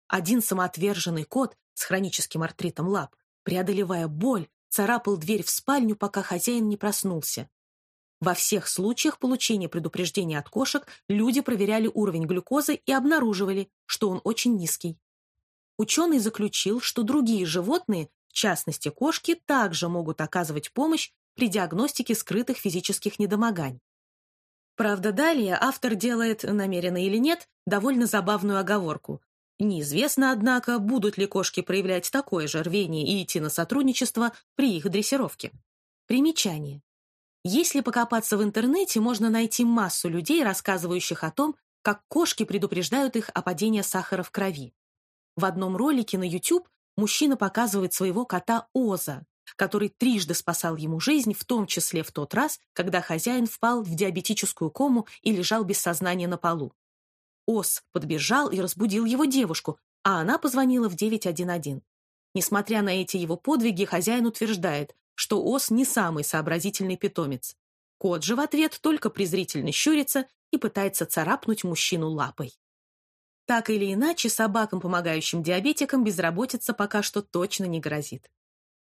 Один самоотверженный кот с хроническим артритом лап, преодолевая боль, царапал дверь в спальню, пока хозяин не проснулся. Во всех случаях получения предупреждения от кошек люди проверяли уровень глюкозы и обнаруживали, что он очень низкий. Ученый заключил, что другие животные, в частности кошки, также могут оказывать помощь при диагностике скрытых физических недомоганий. Правда, далее автор делает, намеренно или нет, довольно забавную оговорку. Неизвестно, однако, будут ли кошки проявлять такое же рвение и идти на сотрудничество при их дрессировке. Примечание. Если покопаться в интернете, можно найти массу людей, рассказывающих о том, как кошки предупреждают их о падении сахара в крови. В одном ролике на YouTube мужчина показывает своего кота Оза, который трижды спасал ему жизнь, в том числе в тот раз, когда хозяин впал в диабетическую кому и лежал без сознания на полу. Оз подбежал и разбудил его девушку, а она позвонила в 911. Несмотря на эти его подвиги, хозяин утверждает, что ос не самый сообразительный питомец. Кот же в ответ только презрительно щурится и пытается царапнуть мужчину лапой. Так или иначе, собакам, помогающим диабетикам, безработица пока что точно не грозит.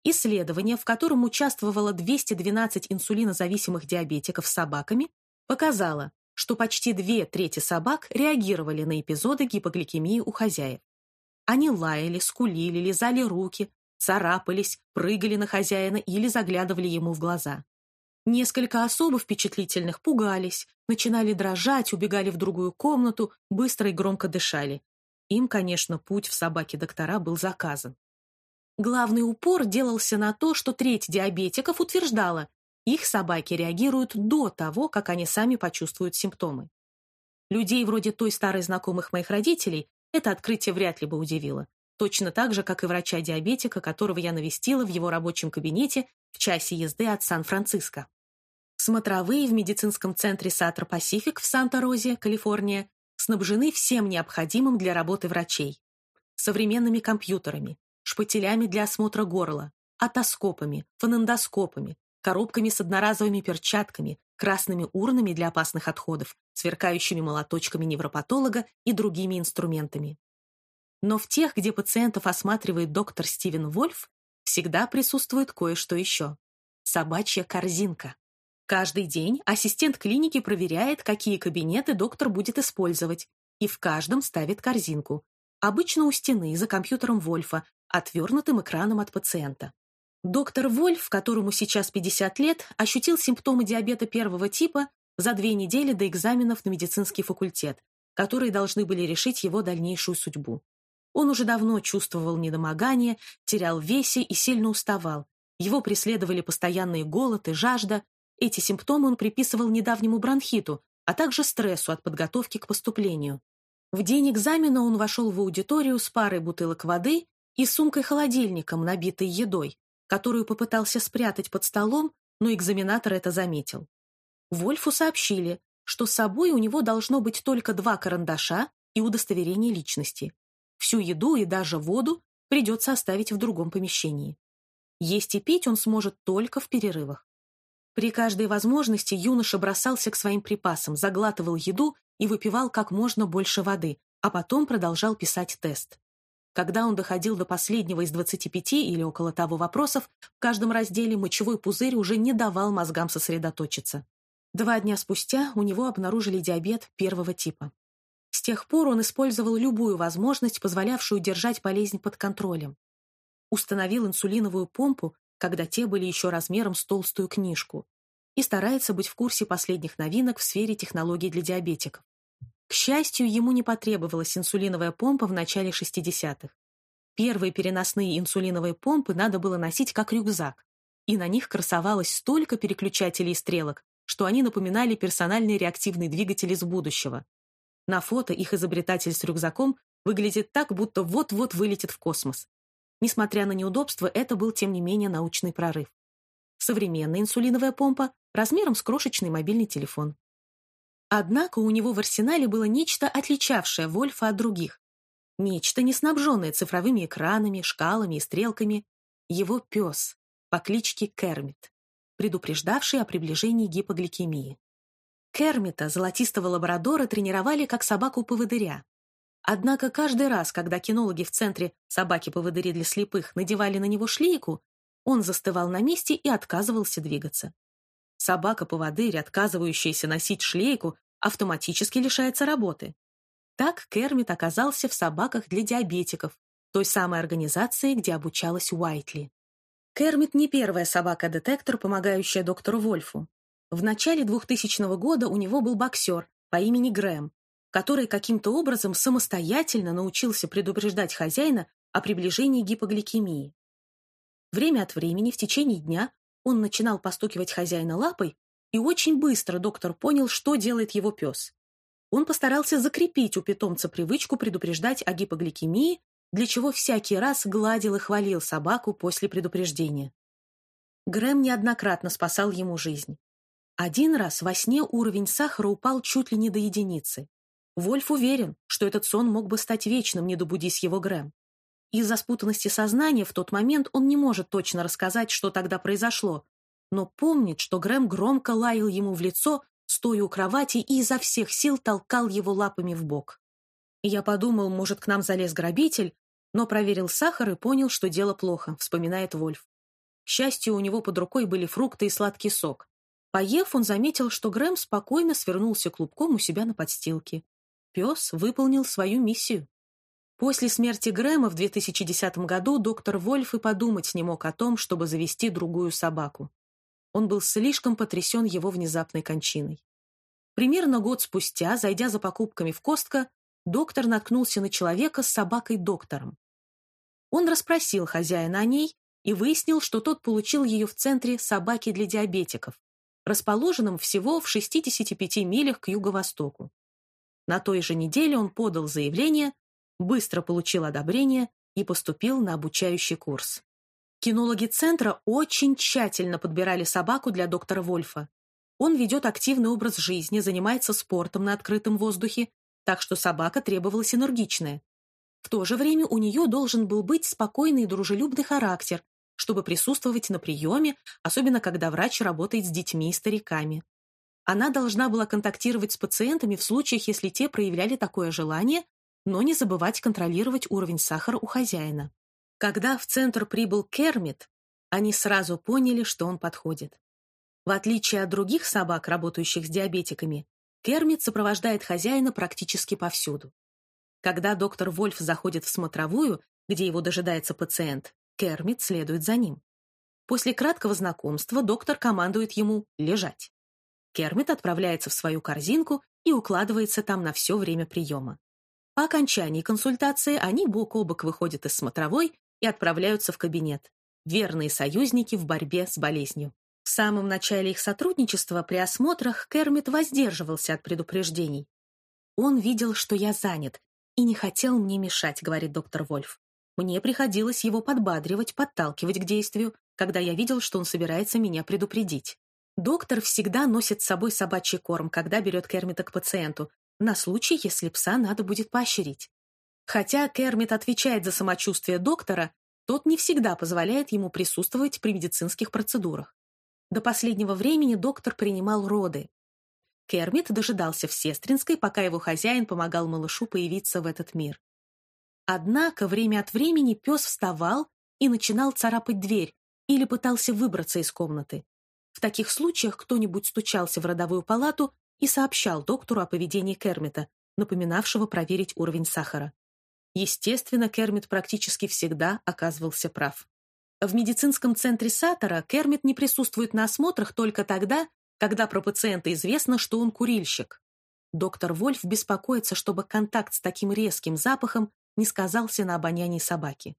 Исследование, в котором участвовало 212 инсулинозависимых диабетиков с собаками, показало, что почти две трети собак реагировали на эпизоды гипогликемии у хозяев. Они лаяли, скулили, лизали руки, царапались, прыгали на хозяина или заглядывали ему в глаза. Несколько особо впечатлительных пугались, начинали дрожать, убегали в другую комнату, быстро и громко дышали. Им, конечно, путь в собаке-доктора был заказан. Главный упор делался на то, что треть диабетиков утверждала, их собаки реагируют до того, как они сами почувствуют симптомы. Людей вроде той старой знакомых моих родителей это открытие вряд ли бы удивило. Точно так же, как и врача-диабетика, которого я навестила в его рабочем кабинете в часе езды от Сан-Франциско. Смотровые в медицинском центре Сатра Пасифик в Санта-Розе, Калифорния, снабжены всем необходимым для работы врачей. Современными компьютерами, шпателями для осмотра горла, отоскопами, фонендоскопами, коробками с одноразовыми перчатками, красными урнами для опасных отходов, сверкающими молоточками невропатолога и другими инструментами. Но в тех, где пациентов осматривает доктор Стивен Вольф, всегда присутствует кое-что еще. Собачья корзинка. Каждый день ассистент клиники проверяет, какие кабинеты доктор будет использовать, и в каждом ставит корзинку. Обычно у стены, за компьютером Вольфа, отвернутым экраном от пациента. Доктор Вольф, которому сейчас 50 лет, ощутил симптомы диабета первого типа за две недели до экзаменов на медицинский факультет, которые должны были решить его дальнейшую судьбу. Он уже давно чувствовал недомогание, терял весе и сильно уставал. Его преследовали постоянные голод и жажда. Эти симптомы он приписывал недавнему бронхиту, а также стрессу от подготовки к поступлению. В день экзамена он вошел в аудиторию с парой бутылок воды и сумкой-холодильником, набитой едой, которую попытался спрятать под столом, но экзаменатор это заметил. Вольфу сообщили, что с собой у него должно быть только два карандаша и удостоверение личности. Всю еду и даже воду придется оставить в другом помещении. Есть и пить он сможет только в перерывах. При каждой возможности юноша бросался к своим припасам, заглатывал еду и выпивал как можно больше воды, а потом продолжал писать тест. Когда он доходил до последнего из 25 или около того вопросов, в каждом разделе мочевой пузырь уже не давал мозгам сосредоточиться. Два дня спустя у него обнаружили диабет первого типа. С тех пор он использовал любую возможность, позволявшую держать болезнь под контролем. Установил инсулиновую помпу, когда те были еще размером с толстую книжку, и старается быть в курсе последних новинок в сфере технологий для диабетиков. К счастью, ему не потребовалась инсулиновая помпа в начале 60-х. Первые переносные инсулиновые помпы надо было носить как рюкзак, и на них красовалось столько переключателей и стрелок, что они напоминали персональные реактивные двигатели из будущего. На фото их изобретатель с рюкзаком выглядит так, будто вот-вот вылетит в космос. Несмотря на неудобства, это был, тем не менее, научный прорыв. современная инсулиновая помпа размером с крошечный мобильный телефон. Однако у него в арсенале было нечто, отличавшее Вольфа от других. Нечто, не снабженное цифровыми экранами, шкалами и стрелками. Его пес по кличке Кермит, предупреждавший о приближении гипогликемии. Кермита, золотистого лабрадора, тренировали как собаку-поводыря. Однако каждый раз, когда кинологи в центре «собаки-поводыри для слепых» надевали на него шлейку, он застывал на месте и отказывался двигаться. Собака-поводырь, отказывающаяся носить шлейку, автоматически лишается работы. Так Кермит оказался в «Собаках для диабетиков», той самой организации, где обучалась Уайтли. Кермит не первая собака-детектор, помогающая доктору Вольфу. В начале 2000 года у него был боксер по имени Грэм, который каким-то образом самостоятельно научился предупреждать хозяина о приближении гипогликемии. Время от времени в течение дня он начинал постукивать хозяина лапой, и очень быстро доктор понял, что делает его пес. Он постарался закрепить у питомца привычку предупреждать о гипогликемии, для чего всякий раз гладил и хвалил собаку после предупреждения. Грэм неоднократно спасал ему жизнь. Один раз во сне уровень сахара упал чуть ли не до единицы. Вольф уверен, что этот сон мог бы стать вечным, не добудись его Грэм. Из-за спутанности сознания в тот момент он не может точно рассказать, что тогда произошло, но помнит, что Грэм громко лаял ему в лицо, стоя у кровати и изо всех сил толкал его лапами в бок. Я подумал, может, к нам залез грабитель, но проверил сахар и понял, что дело плохо, вспоминает Вольф. К счастью, у него под рукой были фрукты и сладкий сок. Поев, он заметил, что Грэм спокойно свернулся клубком у себя на подстилке. Пес выполнил свою миссию. После смерти Грэма в 2010 году доктор Вольф и подумать не мог о том, чтобы завести другую собаку. Он был слишком потрясен его внезапной кончиной. Примерно год спустя, зайдя за покупками в Костко, доктор наткнулся на человека с собакой-доктором. Он расспросил хозяина о ней и выяснил, что тот получил ее в центре собаки для диабетиков, расположенном всего в 65 милях к юго-востоку. На той же неделе он подал заявление быстро получил одобрение и поступил на обучающий курс. Кинологи центра очень тщательно подбирали собаку для доктора Вольфа. Он ведет активный образ жизни, занимается спортом на открытом воздухе, так что собака требовалась энергичная. В то же время у нее должен был быть спокойный и дружелюбный характер, чтобы присутствовать на приеме, особенно когда врач работает с детьми и стариками. Она должна была контактировать с пациентами в случаях, если те проявляли такое желание, но не забывать контролировать уровень сахара у хозяина. Когда в центр прибыл Кермит, они сразу поняли, что он подходит. В отличие от других собак, работающих с диабетиками, Кермит сопровождает хозяина практически повсюду. Когда доктор Вольф заходит в смотровую, где его дожидается пациент, Кермит следует за ним. После краткого знакомства доктор командует ему лежать. Кермит отправляется в свою корзинку и укладывается там на все время приема. По окончании консультации они бок о бок выходят из смотровой и отправляются в кабинет. Верные союзники в борьбе с болезнью. В самом начале их сотрудничества при осмотрах Кермит воздерживался от предупреждений. «Он видел, что я занят, и не хотел мне мешать», — говорит доктор Вольф. «Мне приходилось его подбадривать, подталкивать к действию, когда я видел, что он собирается меня предупредить. Доктор всегда носит с собой собачий корм, когда берет Кермита к пациенту, на случай, если пса надо будет поощрить. Хотя Кермит отвечает за самочувствие доктора, тот не всегда позволяет ему присутствовать при медицинских процедурах. До последнего времени доктор принимал роды. Кермит дожидался в Сестринской, пока его хозяин помогал малышу появиться в этот мир. Однако время от времени пес вставал и начинал царапать дверь или пытался выбраться из комнаты. В таких случаях кто-нибудь стучался в родовую палату и сообщал доктору о поведении Кермита, напоминавшего проверить уровень сахара. Естественно, Кермит практически всегда оказывался прав. В медицинском центре Сатора Кермит не присутствует на осмотрах только тогда, когда про пациента известно, что он курильщик. Доктор Вольф беспокоится, чтобы контакт с таким резким запахом не сказался на обонянии собаки.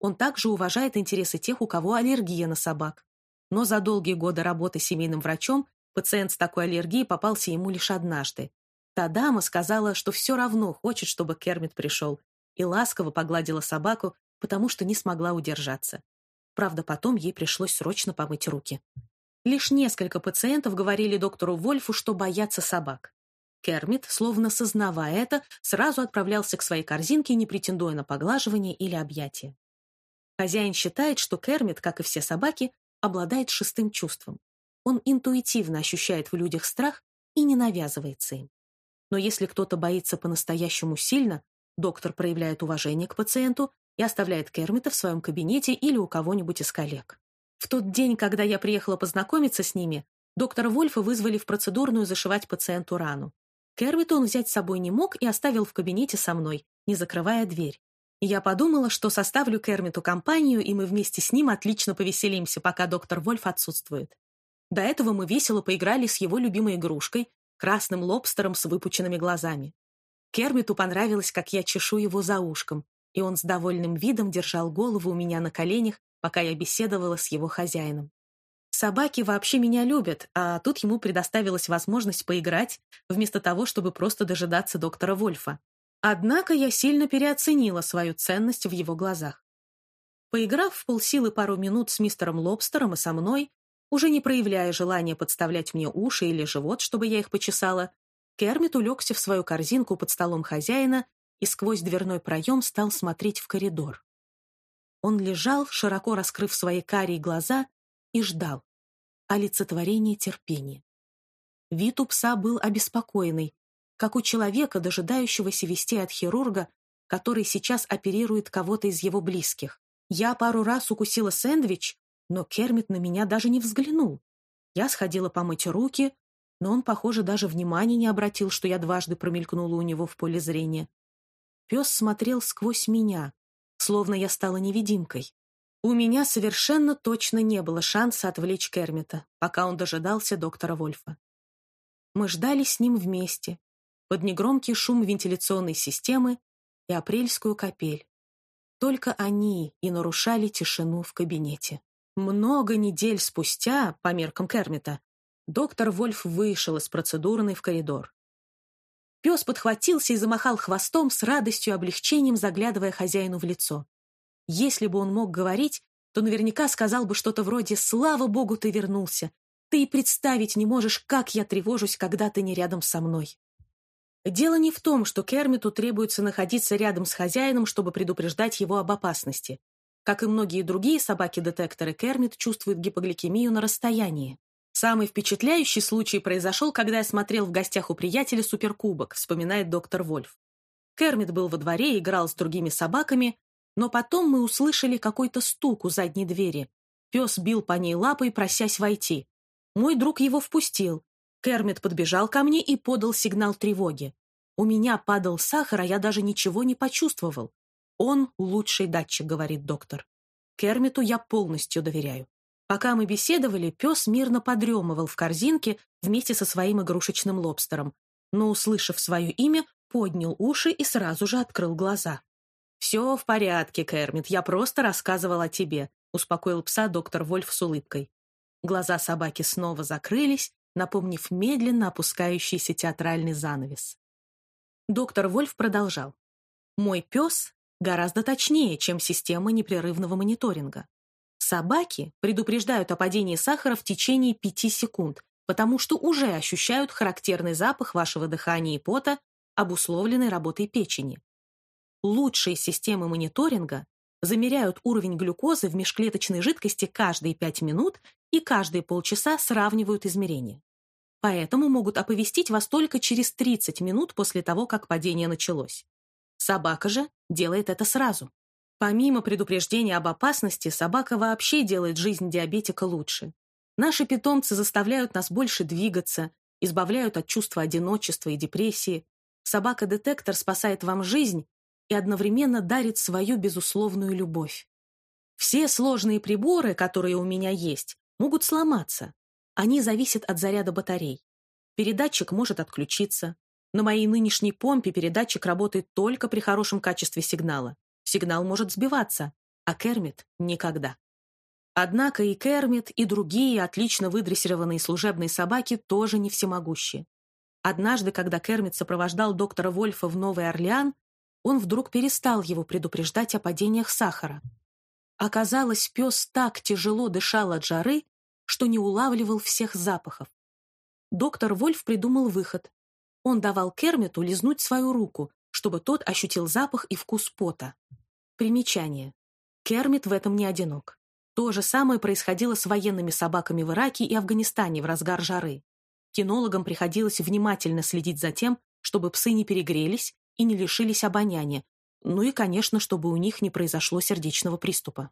Он также уважает интересы тех, у кого аллергия на собак. Но за долгие годы работы семейным врачом Пациент с такой аллергией попался ему лишь однажды. Та дама сказала, что все равно хочет, чтобы Кермит пришел, и ласково погладила собаку, потому что не смогла удержаться. Правда, потом ей пришлось срочно помыть руки. Лишь несколько пациентов говорили доктору Вольфу, что боятся собак. Кермит, словно сознавая это, сразу отправлялся к своей корзинке, не претендуя на поглаживание или объятие. Хозяин считает, что Кермит, как и все собаки, обладает шестым чувством. Он интуитивно ощущает в людях страх и не навязывается им. Но если кто-то боится по-настоящему сильно, доктор проявляет уважение к пациенту и оставляет Кермита в своем кабинете или у кого-нибудь из коллег. В тот день, когда я приехала познакомиться с ними, доктора Вольфа вызвали в процедурную зашивать пациенту рану. Кермита он взять с собой не мог и оставил в кабинете со мной, не закрывая дверь. Я подумала, что составлю Кермиту компанию, и мы вместе с ним отлично повеселимся, пока доктор Вольф отсутствует. До этого мы весело поиграли с его любимой игрушкой, красным лобстером с выпученными глазами. Кермиту понравилось, как я чешу его за ушком, и он с довольным видом держал голову у меня на коленях, пока я беседовала с его хозяином. Собаки вообще меня любят, а тут ему предоставилась возможность поиграть, вместо того, чтобы просто дожидаться доктора Вольфа. Однако я сильно переоценила свою ценность в его глазах. Поиграв в полсилы пару минут с мистером Лобстером и со мной, уже не проявляя желания подставлять мне уши или живот, чтобы я их почесала, Кермит улегся в свою корзинку под столом хозяина и сквозь дверной проем стал смотреть в коридор. Он лежал, широко раскрыв свои карие глаза, и ждал. Олицетворение терпения. Вид у пса был обеспокоенный, как у человека, дожидающегося вести от хирурга, который сейчас оперирует кого-то из его близких. Я пару раз укусила сэндвич, но Кермит на меня даже не взглянул. Я сходила помыть руки, но он, похоже, даже внимания не обратил, что я дважды промелькнула у него в поле зрения. Пес смотрел сквозь меня, словно я стала невидимкой. У меня совершенно точно не было шанса отвлечь Кермита, пока он дожидался доктора Вольфа. Мы ждали с ним вместе, под негромкий шум вентиляционной системы и апрельскую капель. Только они и нарушали тишину в кабинете. Много недель спустя, по меркам Кермита, доктор Вольф вышел из процедурной в коридор. Пес подхватился и замахал хвостом с радостью и облегчением, заглядывая хозяину в лицо. Если бы он мог говорить, то наверняка сказал бы что-то вроде «Слава богу, ты вернулся! Ты и представить не можешь, как я тревожусь, когда ты не рядом со мной!» Дело не в том, что Кермиту требуется находиться рядом с хозяином, чтобы предупреждать его об опасности. Как и многие другие собаки-детекторы, Кермит чувствует гипогликемию на расстоянии. Самый впечатляющий случай произошел, когда я смотрел в гостях у приятеля суперкубок, вспоминает доктор Вольф. Кермит был во дворе, играл с другими собаками, но потом мы услышали какой-то стук у задней двери. Пес бил по ней лапой, просясь войти. Мой друг его впустил. Кермит подбежал ко мне и подал сигнал тревоги. У меня падал сахар, а я даже ничего не почувствовал. «Он лучший датчик», — говорит доктор. Кермиту я полностью доверяю. Пока мы беседовали, пес мирно подремывал в корзинке вместе со своим игрушечным лобстером, но, услышав свое имя, поднял уши и сразу же открыл глаза. «Все в порядке, Кермит, я просто рассказывал о тебе», — успокоил пса доктор Вольф с улыбкой. Глаза собаки снова закрылись, напомнив медленно опускающийся театральный занавес. Доктор Вольф продолжал. «Мой пес гораздо точнее, чем система непрерывного мониторинга. Собаки предупреждают о падении сахара в течение 5 секунд, потому что уже ощущают характерный запах вашего дыхания и пота, обусловленный работой печени. Лучшие системы мониторинга замеряют уровень глюкозы в межклеточной жидкости каждые 5 минут и каждые полчаса сравнивают измерения. Поэтому могут оповестить вас только через 30 минут после того, как падение началось. Собака же делает это сразу. Помимо предупреждения об опасности, собака вообще делает жизнь диабетика лучше. Наши питомцы заставляют нас больше двигаться, избавляют от чувства одиночества и депрессии. Собака-детектор спасает вам жизнь и одновременно дарит свою безусловную любовь. Все сложные приборы, которые у меня есть, могут сломаться. Они зависят от заряда батарей. Передатчик может отключиться, на моей нынешней помпе передатчик работает только при хорошем качестве сигнала. Сигнал может сбиваться, а Кермит — никогда. Однако и Кермит, и другие отлично выдрессированные служебные собаки тоже не всемогущие. Однажды, когда Кермит сопровождал доктора Вольфа в Новый Орлеан, он вдруг перестал его предупреждать о падениях сахара. Оказалось, пес так тяжело дышал от жары, что не улавливал всех запахов. Доктор Вольф придумал выход. Он давал Кермиту лизнуть свою руку, чтобы тот ощутил запах и вкус пота. Примечание. Кермит в этом не одинок. То же самое происходило с военными собаками в Ираке и Афганистане в разгар жары. Кинологам приходилось внимательно следить за тем, чтобы псы не перегрелись и не лишились обоняния, ну и, конечно, чтобы у них не произошло сердечного приступа.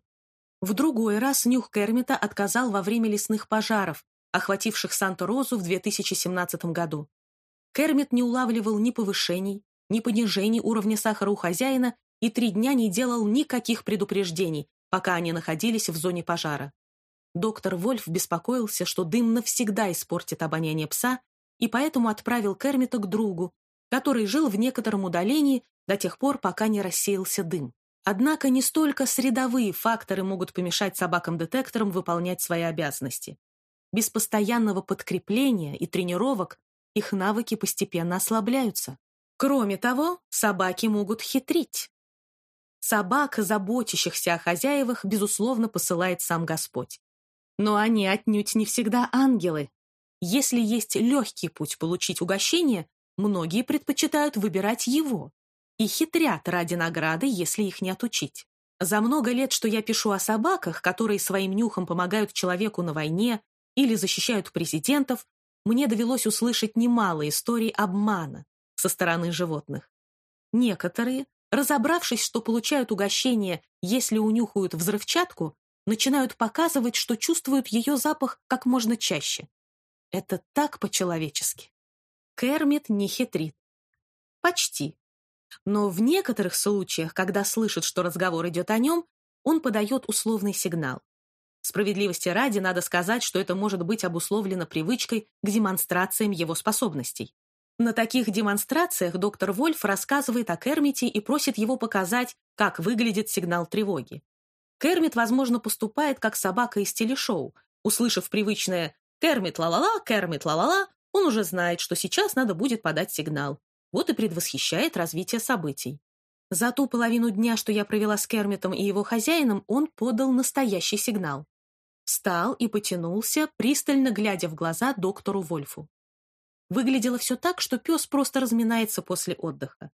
В другой раз нюх Кермита отказал во время лесных пожаров, охвативших Санта-Розу в 2017 году. Кермит не улавливал ни повышений, ни понижений уровня сахара у хозяина и три дня не делал никаких предупреждений, пока они находились в зоне пожара. Доктор Вольф беспокоился, что дым навсегда испортит обоняние пса, и поэтому отправил Кермита к другу, который жил в некотором удалении до тех пор, пока не рассеялся дым. Однако не столько средовые факторы могут помешать собакам-детекторам выполнять свои обязанности. Без постоянного подкрепления и тренировок их навыки постепенно ослабляются. Кроме того, собаки могут хитрить. Собак, заботящихся о хозяевах, безусловно, посылает сам Господь. Но они отнюдь не всегда ангелы. Если есть легкий путь получить угощение, многие предпочитают выбирать его и хитрят ради награды, если их не отучить. За много лет, что я пишу о собаках, которые своим нюхом помогают человеку на войне или защищают президентов, мне довелось услышать немало историй обмана со стороны животных. Некоторые, разобравшись, что получают угощение, если унюхают взрывчатку, начинают показывать, что чувствуют ее запах как можно чаще. Это так по-человечески. Кермит не хитрит. Почти. Но в некоторых случаях, когда слышит, что разговор идет о нем, он подает условный сигнал. Справедливости ради надо сказать, что это может быть обусловлено привычкой к демонстрациям его способностей. На таких демонстрациях доктор Вольф рассказывает о Кермите и просит его показать, как выглядит сигнал тревоги. Кермит, возможно, поступает как собака из телешоу. Услышав привычное «Кермит ла-ла-ла, Кермит ла-ла-ла», он уже знает, что сейчас надо будет подать сигнал. Вот и предвосхищает развитие событий. За ту половину дня, что я провела с Кермитом и его хозяином, он подал настоящий сигнал. Встал и потянулся, пристально глядя в глаза доктору Вольфу. Выглядело все так, что пес просто разминается после отдыха.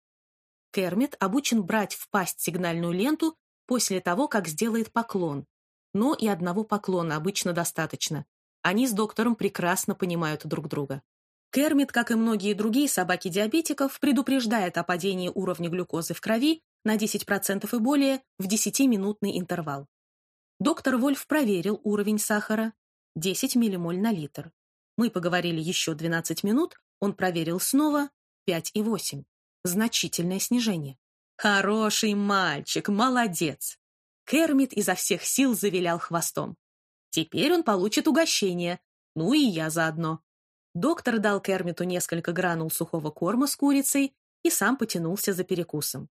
Кермит обучен брать в пасть сигнальную ленту после того, как сделает поклон. Но и одного поклона обычно достаточно. Они с доктором прекрасно понимают друг друга. Кермит, как и многие другие собаки диабетиков, предупреждает о падении уровня глюкозы в крови на 10% и более в 10-минутный интервал. Доктор Вольф проверил уровень сахара 10 миллимоль на литр. Мы поговорили еще 12 минут, он проверил снова 5,8. Значительное снижение. Хороший мальчик, молодец. Кермит изо всех сил завилял хвостом. Теперь он получит угощение, ну и я заодно. Доктор дал Кермиту несколько гранул сухого корма с курицей и сам потянулся за перекусом.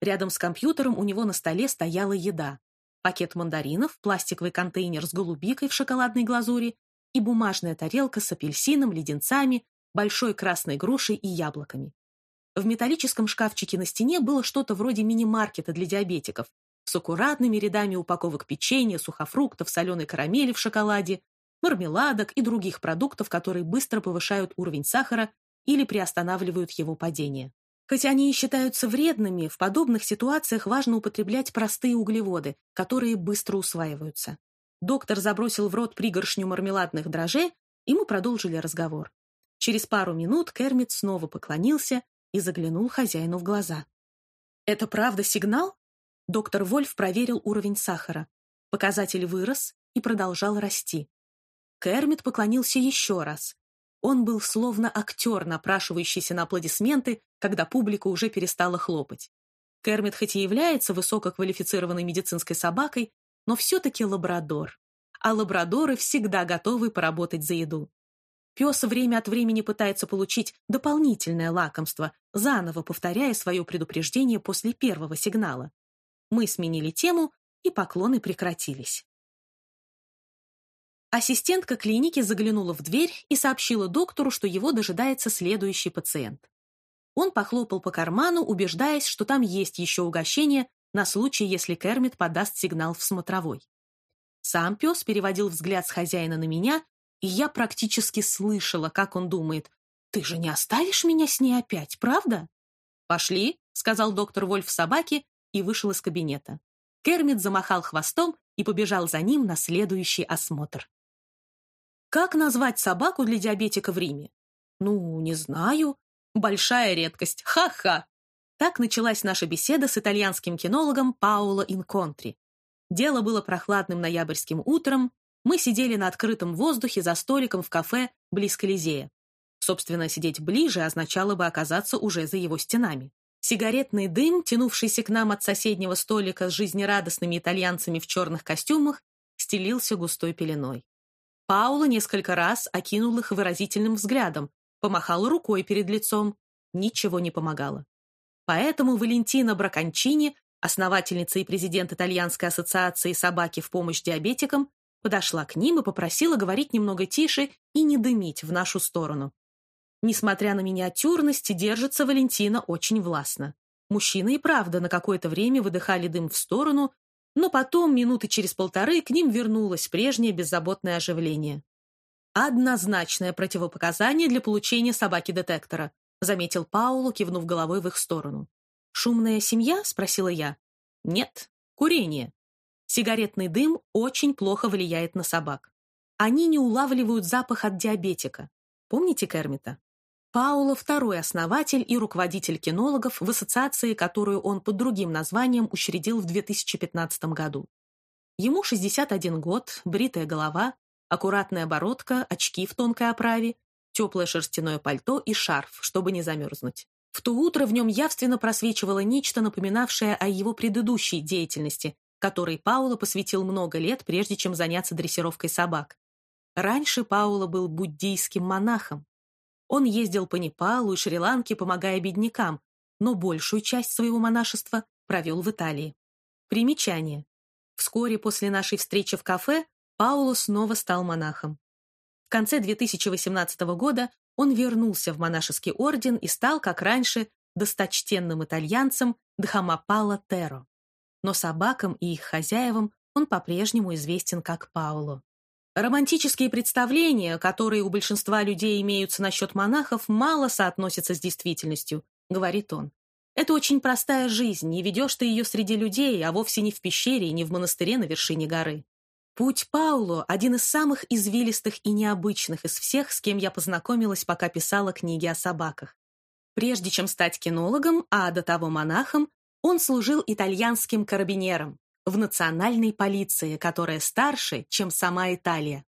Рядом с компьютером у него на столе стояла еда. Пакет мандаринов, пластиковый контейнер с голубикой в шоколадной глазури и бумажная тарелка с апельсином, леденцами, большой красной грушей и яблоками. В металлическом шкафчике на стене было что-то вроде мини-маркета для диабетиков с аккуратными рядами упаковок печенья, сухофруктов, соленой карамели в шоколаде, мармеладок и других продуктов, которые быстро повышают уровень сахара или приостанавливают его падение. Хотя они и считаются вредными, в подобных ситуациях важно употреблять простые углеводы, которые быстро усваиваются. Доктор забросил в рот пригоршню мармеладных дрожжей, и мы продолжили разговор. Через пару минут Кермит снова поклонился и заглянул хозяину в глаза. «Это правда сигнал?» Доктор Вольф проверил уровень сахара. Показатель вырос и продолжал расти. Кермит поклонился еще раз. Он был словно актер, напрашивающийся на аплодисменты, когда публика уже перестала хлопать. Кермит хоть и является высококвалифицированной медицинской собакой, но все-таки лабрадор. А лабрадоры всегда готовы поработать за еду. Пес время от времени пытается получить дополнительное лакомство, заново повторяя свое предупреждение после первого сигнала. Мы сменили тему, и поклоны прекратились. Ассистентка клиники заглянула в дверь и сообщила доктору, что его дожидается следующий пациент. Он похлопал по карману, убеждаясь, что там есть еще угощение, на случай, если Кермит подаст сигнал в смотровой. Сам пес переводил взгляд с хозяина на меня, и я практически слышала, как он думает, «Ты же не оставишь меня с ней опять, правда?» «Пошли», — сказал доктор Вольф собаке и вышел из кабинета. Кермит замахал хвостом и побежал за ним на следующий осмотр. Как назвать собаку для диабетика в Риме? Ну, не знаю. Большая редкость. Ха-ха. Так началась наша беседа с итальянским кинологом Паоло Инконтри. Дело было прохладным ноябрьским утром. Мы сидели на открытом воздухе за столиком в кафе близ Колизея. Собственно, сидеть ближе означало бы оказаться уже за его стенами. Сигаретный дым, тянувшийся к нам от соседнего столика с жизнерадостными итальянцами в черных костюмах, стелился густой пеленой. Паула несколько раз окинул их выразительным взглядом, помахал рукой перед лицом. Ничего не помогало. Поэтому Валентина Бракончини, основательница и президент Итальянской ассоциации собаки в помощь диабетикам, подошла к ним и попросила говорить немного тише и не дымить в нашу сторону. Несмотря на миниатюрность, держится Валентина очень властно. Мужчины и правда на какое-то время выдыхали дым в сторону, но потом, минуты через полторы, к ним вернулось прежнее беззаботное оживление. «Однозначное противопоказание для получения собаки-детектора», заметил Паулу, кивнув головой в их сторону. «Шумная семья?» — спросила я. «Нет, курение. Сигаретный дым очень плохо влияет на собак. Они не улавливают запах от диабетика. Помните Кермита? Пауло – второй основатель и руководитель кинологов в ассоциации, которую он под другим названием учредил в 2015 году. Ему 61 год, бритая голова, аккуратная бородка, очки в тонкой оправе, теплое шерстяное пальто и шарф, чтобы не замерзнуть. В то утро в нем явственно просвечивало нечто, напоминавшее о его предыдущей деятельности, которой Пауло посвятил много лет, прежде чем заняться дрессировкой собак. Раньше Пауло был буддийским монахом, он ездил по Непалу и Шри-Ланке, помогая беднякам, но большую часть своего монашества провел в Италии. Примечание. Вскоре после нашей встречи в кафе Пауло снова стал монахом. В конце 2018 года он вернулся в монашеский орден и стал, как раньше, досточтенным итальянцем Дхамапала Теро. Но собакам и их хозяевам он по-прежнему известен как Пауло. Романтические представления, которые у большинства людей имеются насчет монахов, мало соотносятся с действительностью, говорит он. Это очень простая жизнь, и ведешь ты ее среди людей, а вовсе не в пещере и не в монастыре на вершине горы. Путь Пауло – один из самых извилистых и необычных из всех, с кем я познакомилась, пока писала книги о собаках. Прежде чем стать кинологом, а до того монахом, он служил итальянским карабинером, в национальной полиции, которая старше, чем сама Италия.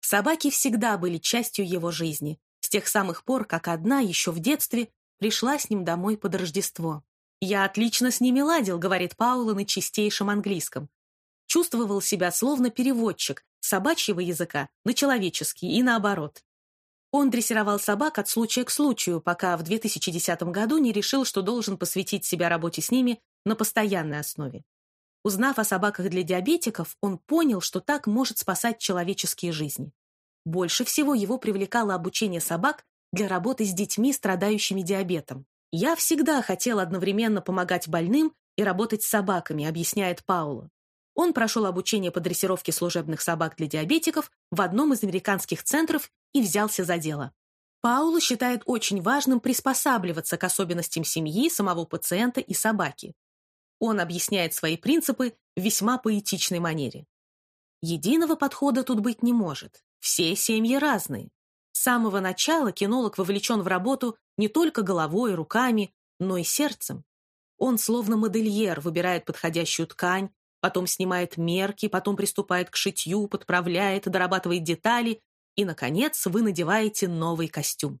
Собаки всегда были частью его жизни, с тех самых пор, как одна еще в детстве пришла с ним домой под Рождество. «Я отлично с ними ладил», — говорит Паула на чистейшем английском. Чувствовал себя словно переводчик собачьего языка на человеческий и наоборот. Он дрессировал собак от случая к случаю, пока в 2010 году не решил, что должен посвятить себя работе с ними на постоянной основе. Узнав о собаках для диабетиков, он понял, что так может спасать человеческие жизни. Больше всего его привлекало обучение собак для работы с детьми, страдающими диабетом. «Я всегда хотел одновременно помогать больным и работать с собаками», объясняет Паула. Он прошел обучение по дрессировке служебных собак для диабетиков в одном из американских центров и взялся за дело. Паула считает очень важным приспосабливаться к особенностям семьи, самого пациента и собаки. Он объясняет свои принципы в весьма поэтичной манере. Единого подхода тут быть не может. Все семьи разные. С самого начала кинолог вовлечен в работу не только головой, руками, но и сердцем. Он словно модельер выбирает подходящую ткань, потом снимает мерки, потом приступает к шитью, подправляет, дорабатывает детали, и, наконец, вы надеваете новый костюм.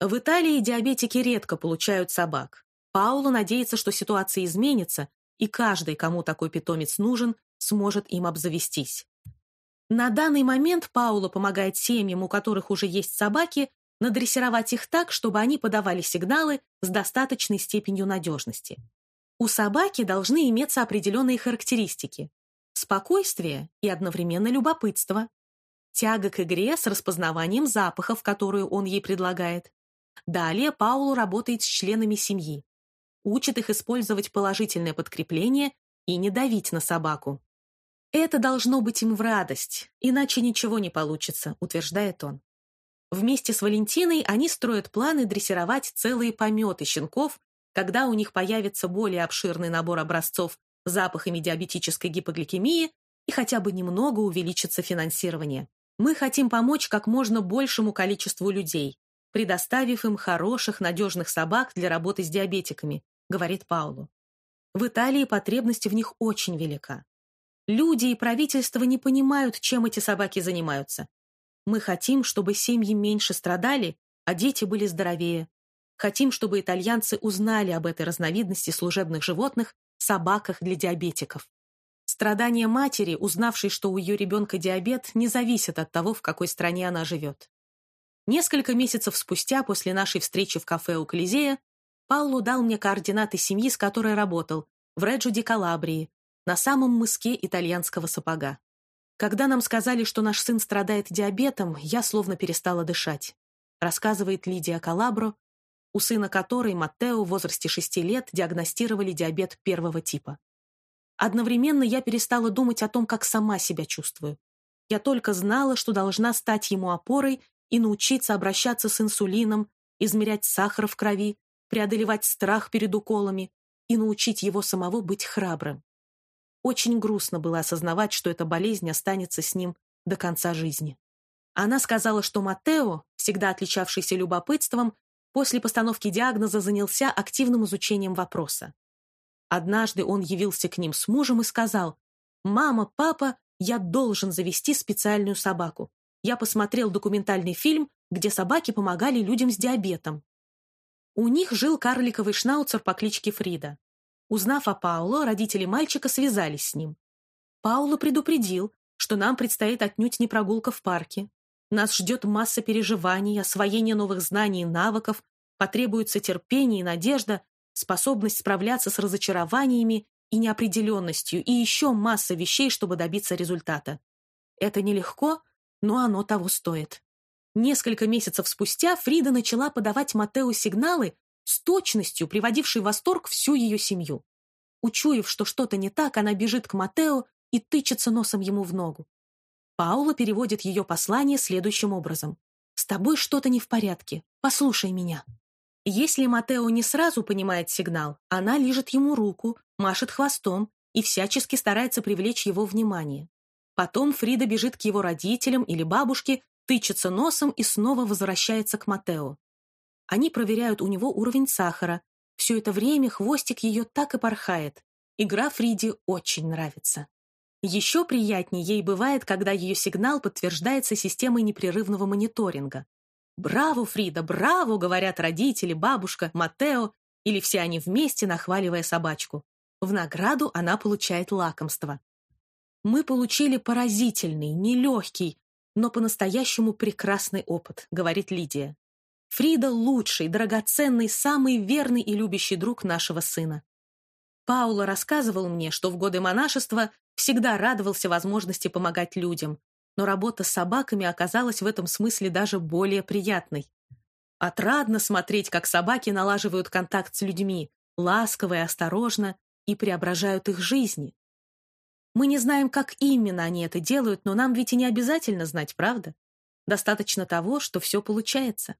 В Италии диабетики редко получают собак. Паула надеется, что ситуация изменится, и каждый, кому такой питомец нужен, сможет им обзавестись. На данный момент Паула помогает семьям, у которых уже есть собаки, надрессировать их так, чтобы они подавали сигналы с достаточной степенью надежности. У собаки должны иметься определенные характеристики. Спокойствие и одновременно любопытство. Тяга к игре с распознаванием запахов, которую он ей предлагает. Далее Паулу работает с членами семьи. Учит их использовать положительное подкрепление и не давить на собаку. «Это должно быть им в радость, иначе ничего не получится», — утверждает он. Вместе с Валентиной они строят планы дрессировать целые пометы щенков, когда у них появится более обширный набор образцов с запахами диабетической гипогликемии и хотя бы немного увеличится финансирование. Мы хотим помочь как можно большему количеству людей, предоставив им хороших, надежных собак для работы с диабетиками, говорит Паулу. В Италии потребность в них очень велика. Люди и правительство не понимают, чем эти собаки занимаются. Мы хотим, чтобы семьи меньше страдали, а дети были здоровее. Хотим, чтобы итальянцы узнали об этой разновидности служебных животных, собаках для диабетиков. Страдания матери, узнавшей, что у ее ребенка диабет, не зависят от того, в какой стране она живет. Несколько месяцев спустя, после нашей встречи в кафе у Колизея, Паулу дал мне координаты семьи, с которой работал, в Реджо ди Калабрии, на самом мыске итальянского сапога. Когда нам сказали, что наш сын страдает диабетом, я словно перестала дышать. Рассказывает Лидия Калабро, у сына которой, Маттео, в возрасте шести лет, диагностировали диабет первого типа. Одновременно я перестала думать о том, как сама себя чувствую. Я только знала, что должна стать ему опорой и научиться обращаться с инсулином, измерять сахар в крови, преодолевать страх перед уколами и научить его самого быть храбрым. Очень грустно было осознавать, что эта болезнь останется с ним до конца жизни. Она сказала, что Матео, всегда отличавшийся любопытством, после постановки диагноза занялся активным изучением вопроса. Однажды он явился к ним с мужем и сказал, «Мама, папа, я должен завести специальную собаку. Я посмотрел документальный фильм, где собаки помогали людям с диабетом. У них жил карликовый шнауцер по кличке Фрида. Узнав о Пауло, родители мальчика связались с ним. Пауло предупредил, что нам предстоит отнюдь не прогулка в парке. Нас ждет масса переживаний, освоение новых знаний и навыков, потребуется терпение и надежда, способность справляться с разочарованиями и неопределенностью, и еще масса вещей, чтобы добиться результата. Это нелегко, но оно того стоит. Несколько месяцев спустя Фрида начала подавать Матео сигналы с точностью, приводившей в восторг всю ее семью. Учуяв, что что-то не так, она бежит к Матео и тычется носом ему в ногу. Паула переводит ее послание следующим образом. «С тобой что-то не в порядке. Послушай меня». Если Матео не сразу понимает сигнал, она лижет ему руку, машет хвостом и всячески старается привлечь его внимание. Потом Фрида бежит к его родителям или бабушке тычется носом и снова возвращается к Матео. Они проверяют у него уровень сахара. Все это время хвостик ее так и порхает. Игра Фриде очень нравится. Еще приятнее ей бывает, когда ее сигнал подтверждается системой непрерывного мониторинга. «Браво, Фрида, браво!» — говорят родители, бабушка, Матео, или все они вместе, нахваливая собачку. В награду она получает лакомство. Мы получили поразительный, нелегкий, но по-настоящему прекрасный опыт, говорит Лидия. Фрида – лучший, драгоценный, самый верный и любящий друг нашего сына. Паула рассказывал мне, что в годы монашества всегда радовался возможности помогать людям, но работа с собаками оказалась в этом смысле даже более приятной. Отрадно смотреть, как собаки налаживают контакт с людьми, ласково и осторожно, и преображают их жизни. Мы не знаем, как именно они это делают, но нам ведь и не обязательно знать, правда? Достаточно того, что все получается.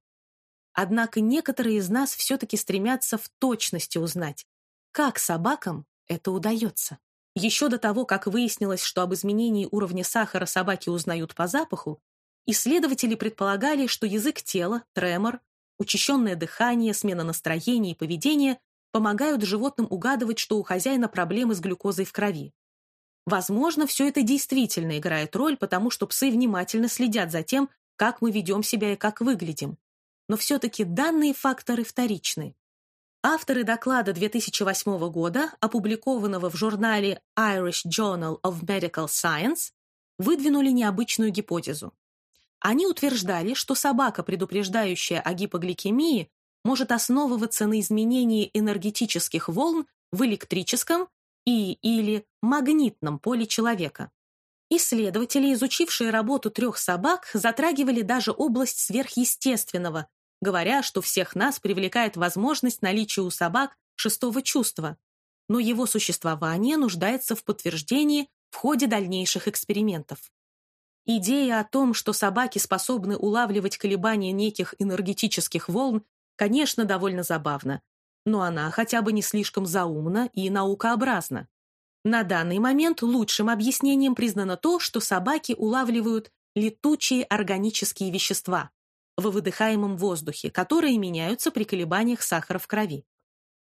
Однако некоторые из нас все-таки стремятся в точности узнать, как собакам это удается. Еще до того, как выяснилось, что об изменении уровня сахара собаки узнают по запаху, исследователи предполагали, что язык тела, тремор, учащенное дыхание, смена настроения и поведения помогают животным угадывать, что у хозяина проблемы с глюкозой в крови. Возможно, все это действительно играет роль, потому что псы внимательно следят за тем, как мы ведем себя и как выглядим. Но все-таки данные факторы вторичны. Авторы доклада 2008 года, опубликованного в журнале Irish Journal of Medical Science, выдвинули необычную гипотезу. Они утверждали, что собака, предупреждающая о гипогликемии, может основываться на изменении энергетических волн в электрическом и или магнитном поле человека. Исследователи, изучившие работу трех собак, затрагивали даже область сверхъестественного, говоря, что всех нас привлекает возможность наличия у собак шестого чувства, но его существование нуждается в подтверждении в ходе дальнейших экспериментов. Идея о том, что собаки способны улавливать колебания неких энергетических волн, конечно, довольно забавна, но она хотя бы не слишком заумна и наукообразна. На данный момент лучшим объяснением признано то, что собаки улавливают летучие органические вещества в выдыхаемом воздухе, которые меняются при колебаниях сахара в крови.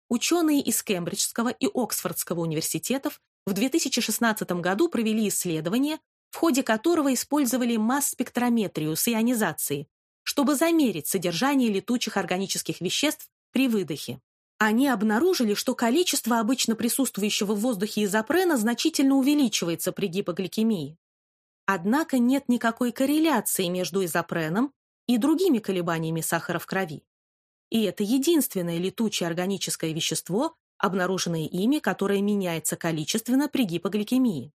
Ученые из Кембриджского и Оксфордского университетов в 2016 году провели исследование, в ходе которого использовали масс-спектрометрию с ионизацией, чтобы замерить содержание летучих органических веществ при выдохе. Они обнаружили, что количество обычно присутствующего в воздухе изопрена значительно увеличивается при гипогликемии. Однако нет никакой корреляции между изопреном и другими колебаниями сахара в крови. И это единственное летучее органическое вещество, обнаруженное ими, которое меняется количественно при гипогликемии.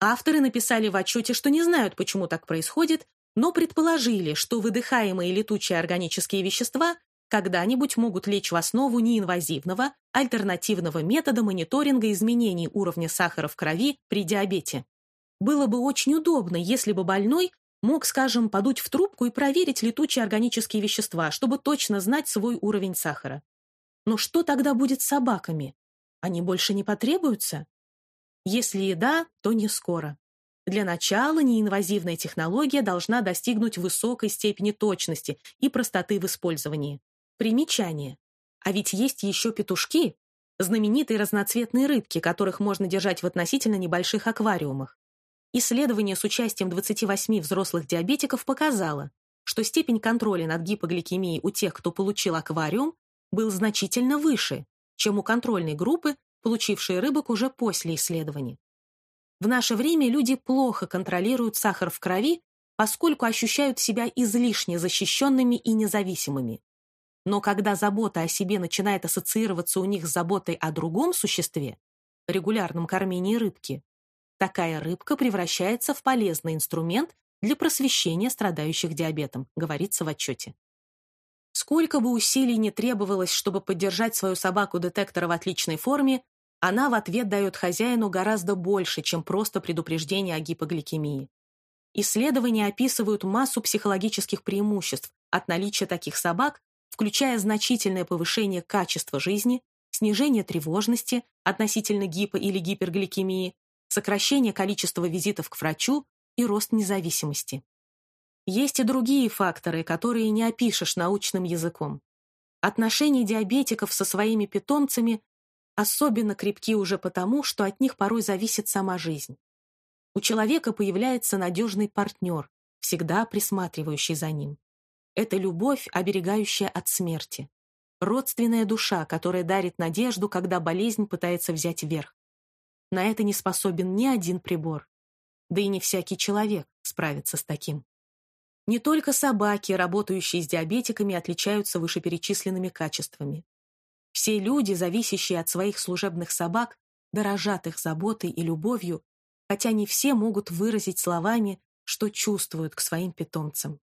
Авторы написали в отчете, что не знают, почему так происходит, но предположили, что выдыхаемые летучие органические вещества когда-нибудь могут лечь в основу неинвазивного, альтернативного метода мониторинга изменений уровня сахара в крови при диабете. Было бы очень удобно, если бы больной мог, скажем, подуть в трубку и проверить летучие органические вещества, чтобы точно знать свой уровень сахара. Но что тогда будет с собаками? Они больше не потребуются? Если и да, то не скоро. Для начала неинвазивная технология должна достигнуть высокой степени точности и простоты в использовании. Примечание. А ведь есть еще петушки, знаменитые разноцветные рыбки, которых можно держать в относительно небольших аквариумах. Исследование с участием 28 взрослых диабетиков показало, что степень контроля над гипогликемией у тех, кто получил аквариум, был значительно выше, чем у контрольной группы, получившей рыбок уже после исследования. В наше время люди плохо контролируют сахар в крови, поскольку ощущают себя излишне защищенными и независимыми. Но когда забота о себе начинает ассоциироваться у них с заботой о другом существе, регулярном кормлении рыбки, такая рыбка превращается в полезный инструмент для просвещения страдающих диабетом, говорится в отчете. Сколько бы усилий не требовалось, чтобы поддержать свою собаку-детектора в отличной форме, она в ответ дает хозяину гораздо больше, чем просто предупреждение о гипогликемии. Исследования описывают массу психологических преимуществ от наличия таких собак, включая значительное повышение качества жизни, снижение тревожности относительно гипо- или гипергликемии, сокращение количества визитов к врачу и рост независимости. Есть и другие факторы, которые не опишешь научным языком. Отношения диабетиков со своими питомцами особенно крепки уже потому, что от них порой зависит сама жизнь. У человека появляется надежный партнер, всегда присматривающий за ним. Это любовь, оберегающая от смерти. Родственная душа, которая дарит надежду, когда болезнь пытается взять верх. На это не способен ни один прибор. Да и не всякий человек справится с таким. Не только собаки, работающие с диабетиками, отличаются вышеперечисленными качествами. Все люди, зависящие от своих служебных собак, дорожат их заботой и любовью, хотя не все могут выразить словами, что чувствуют к своим питомцам.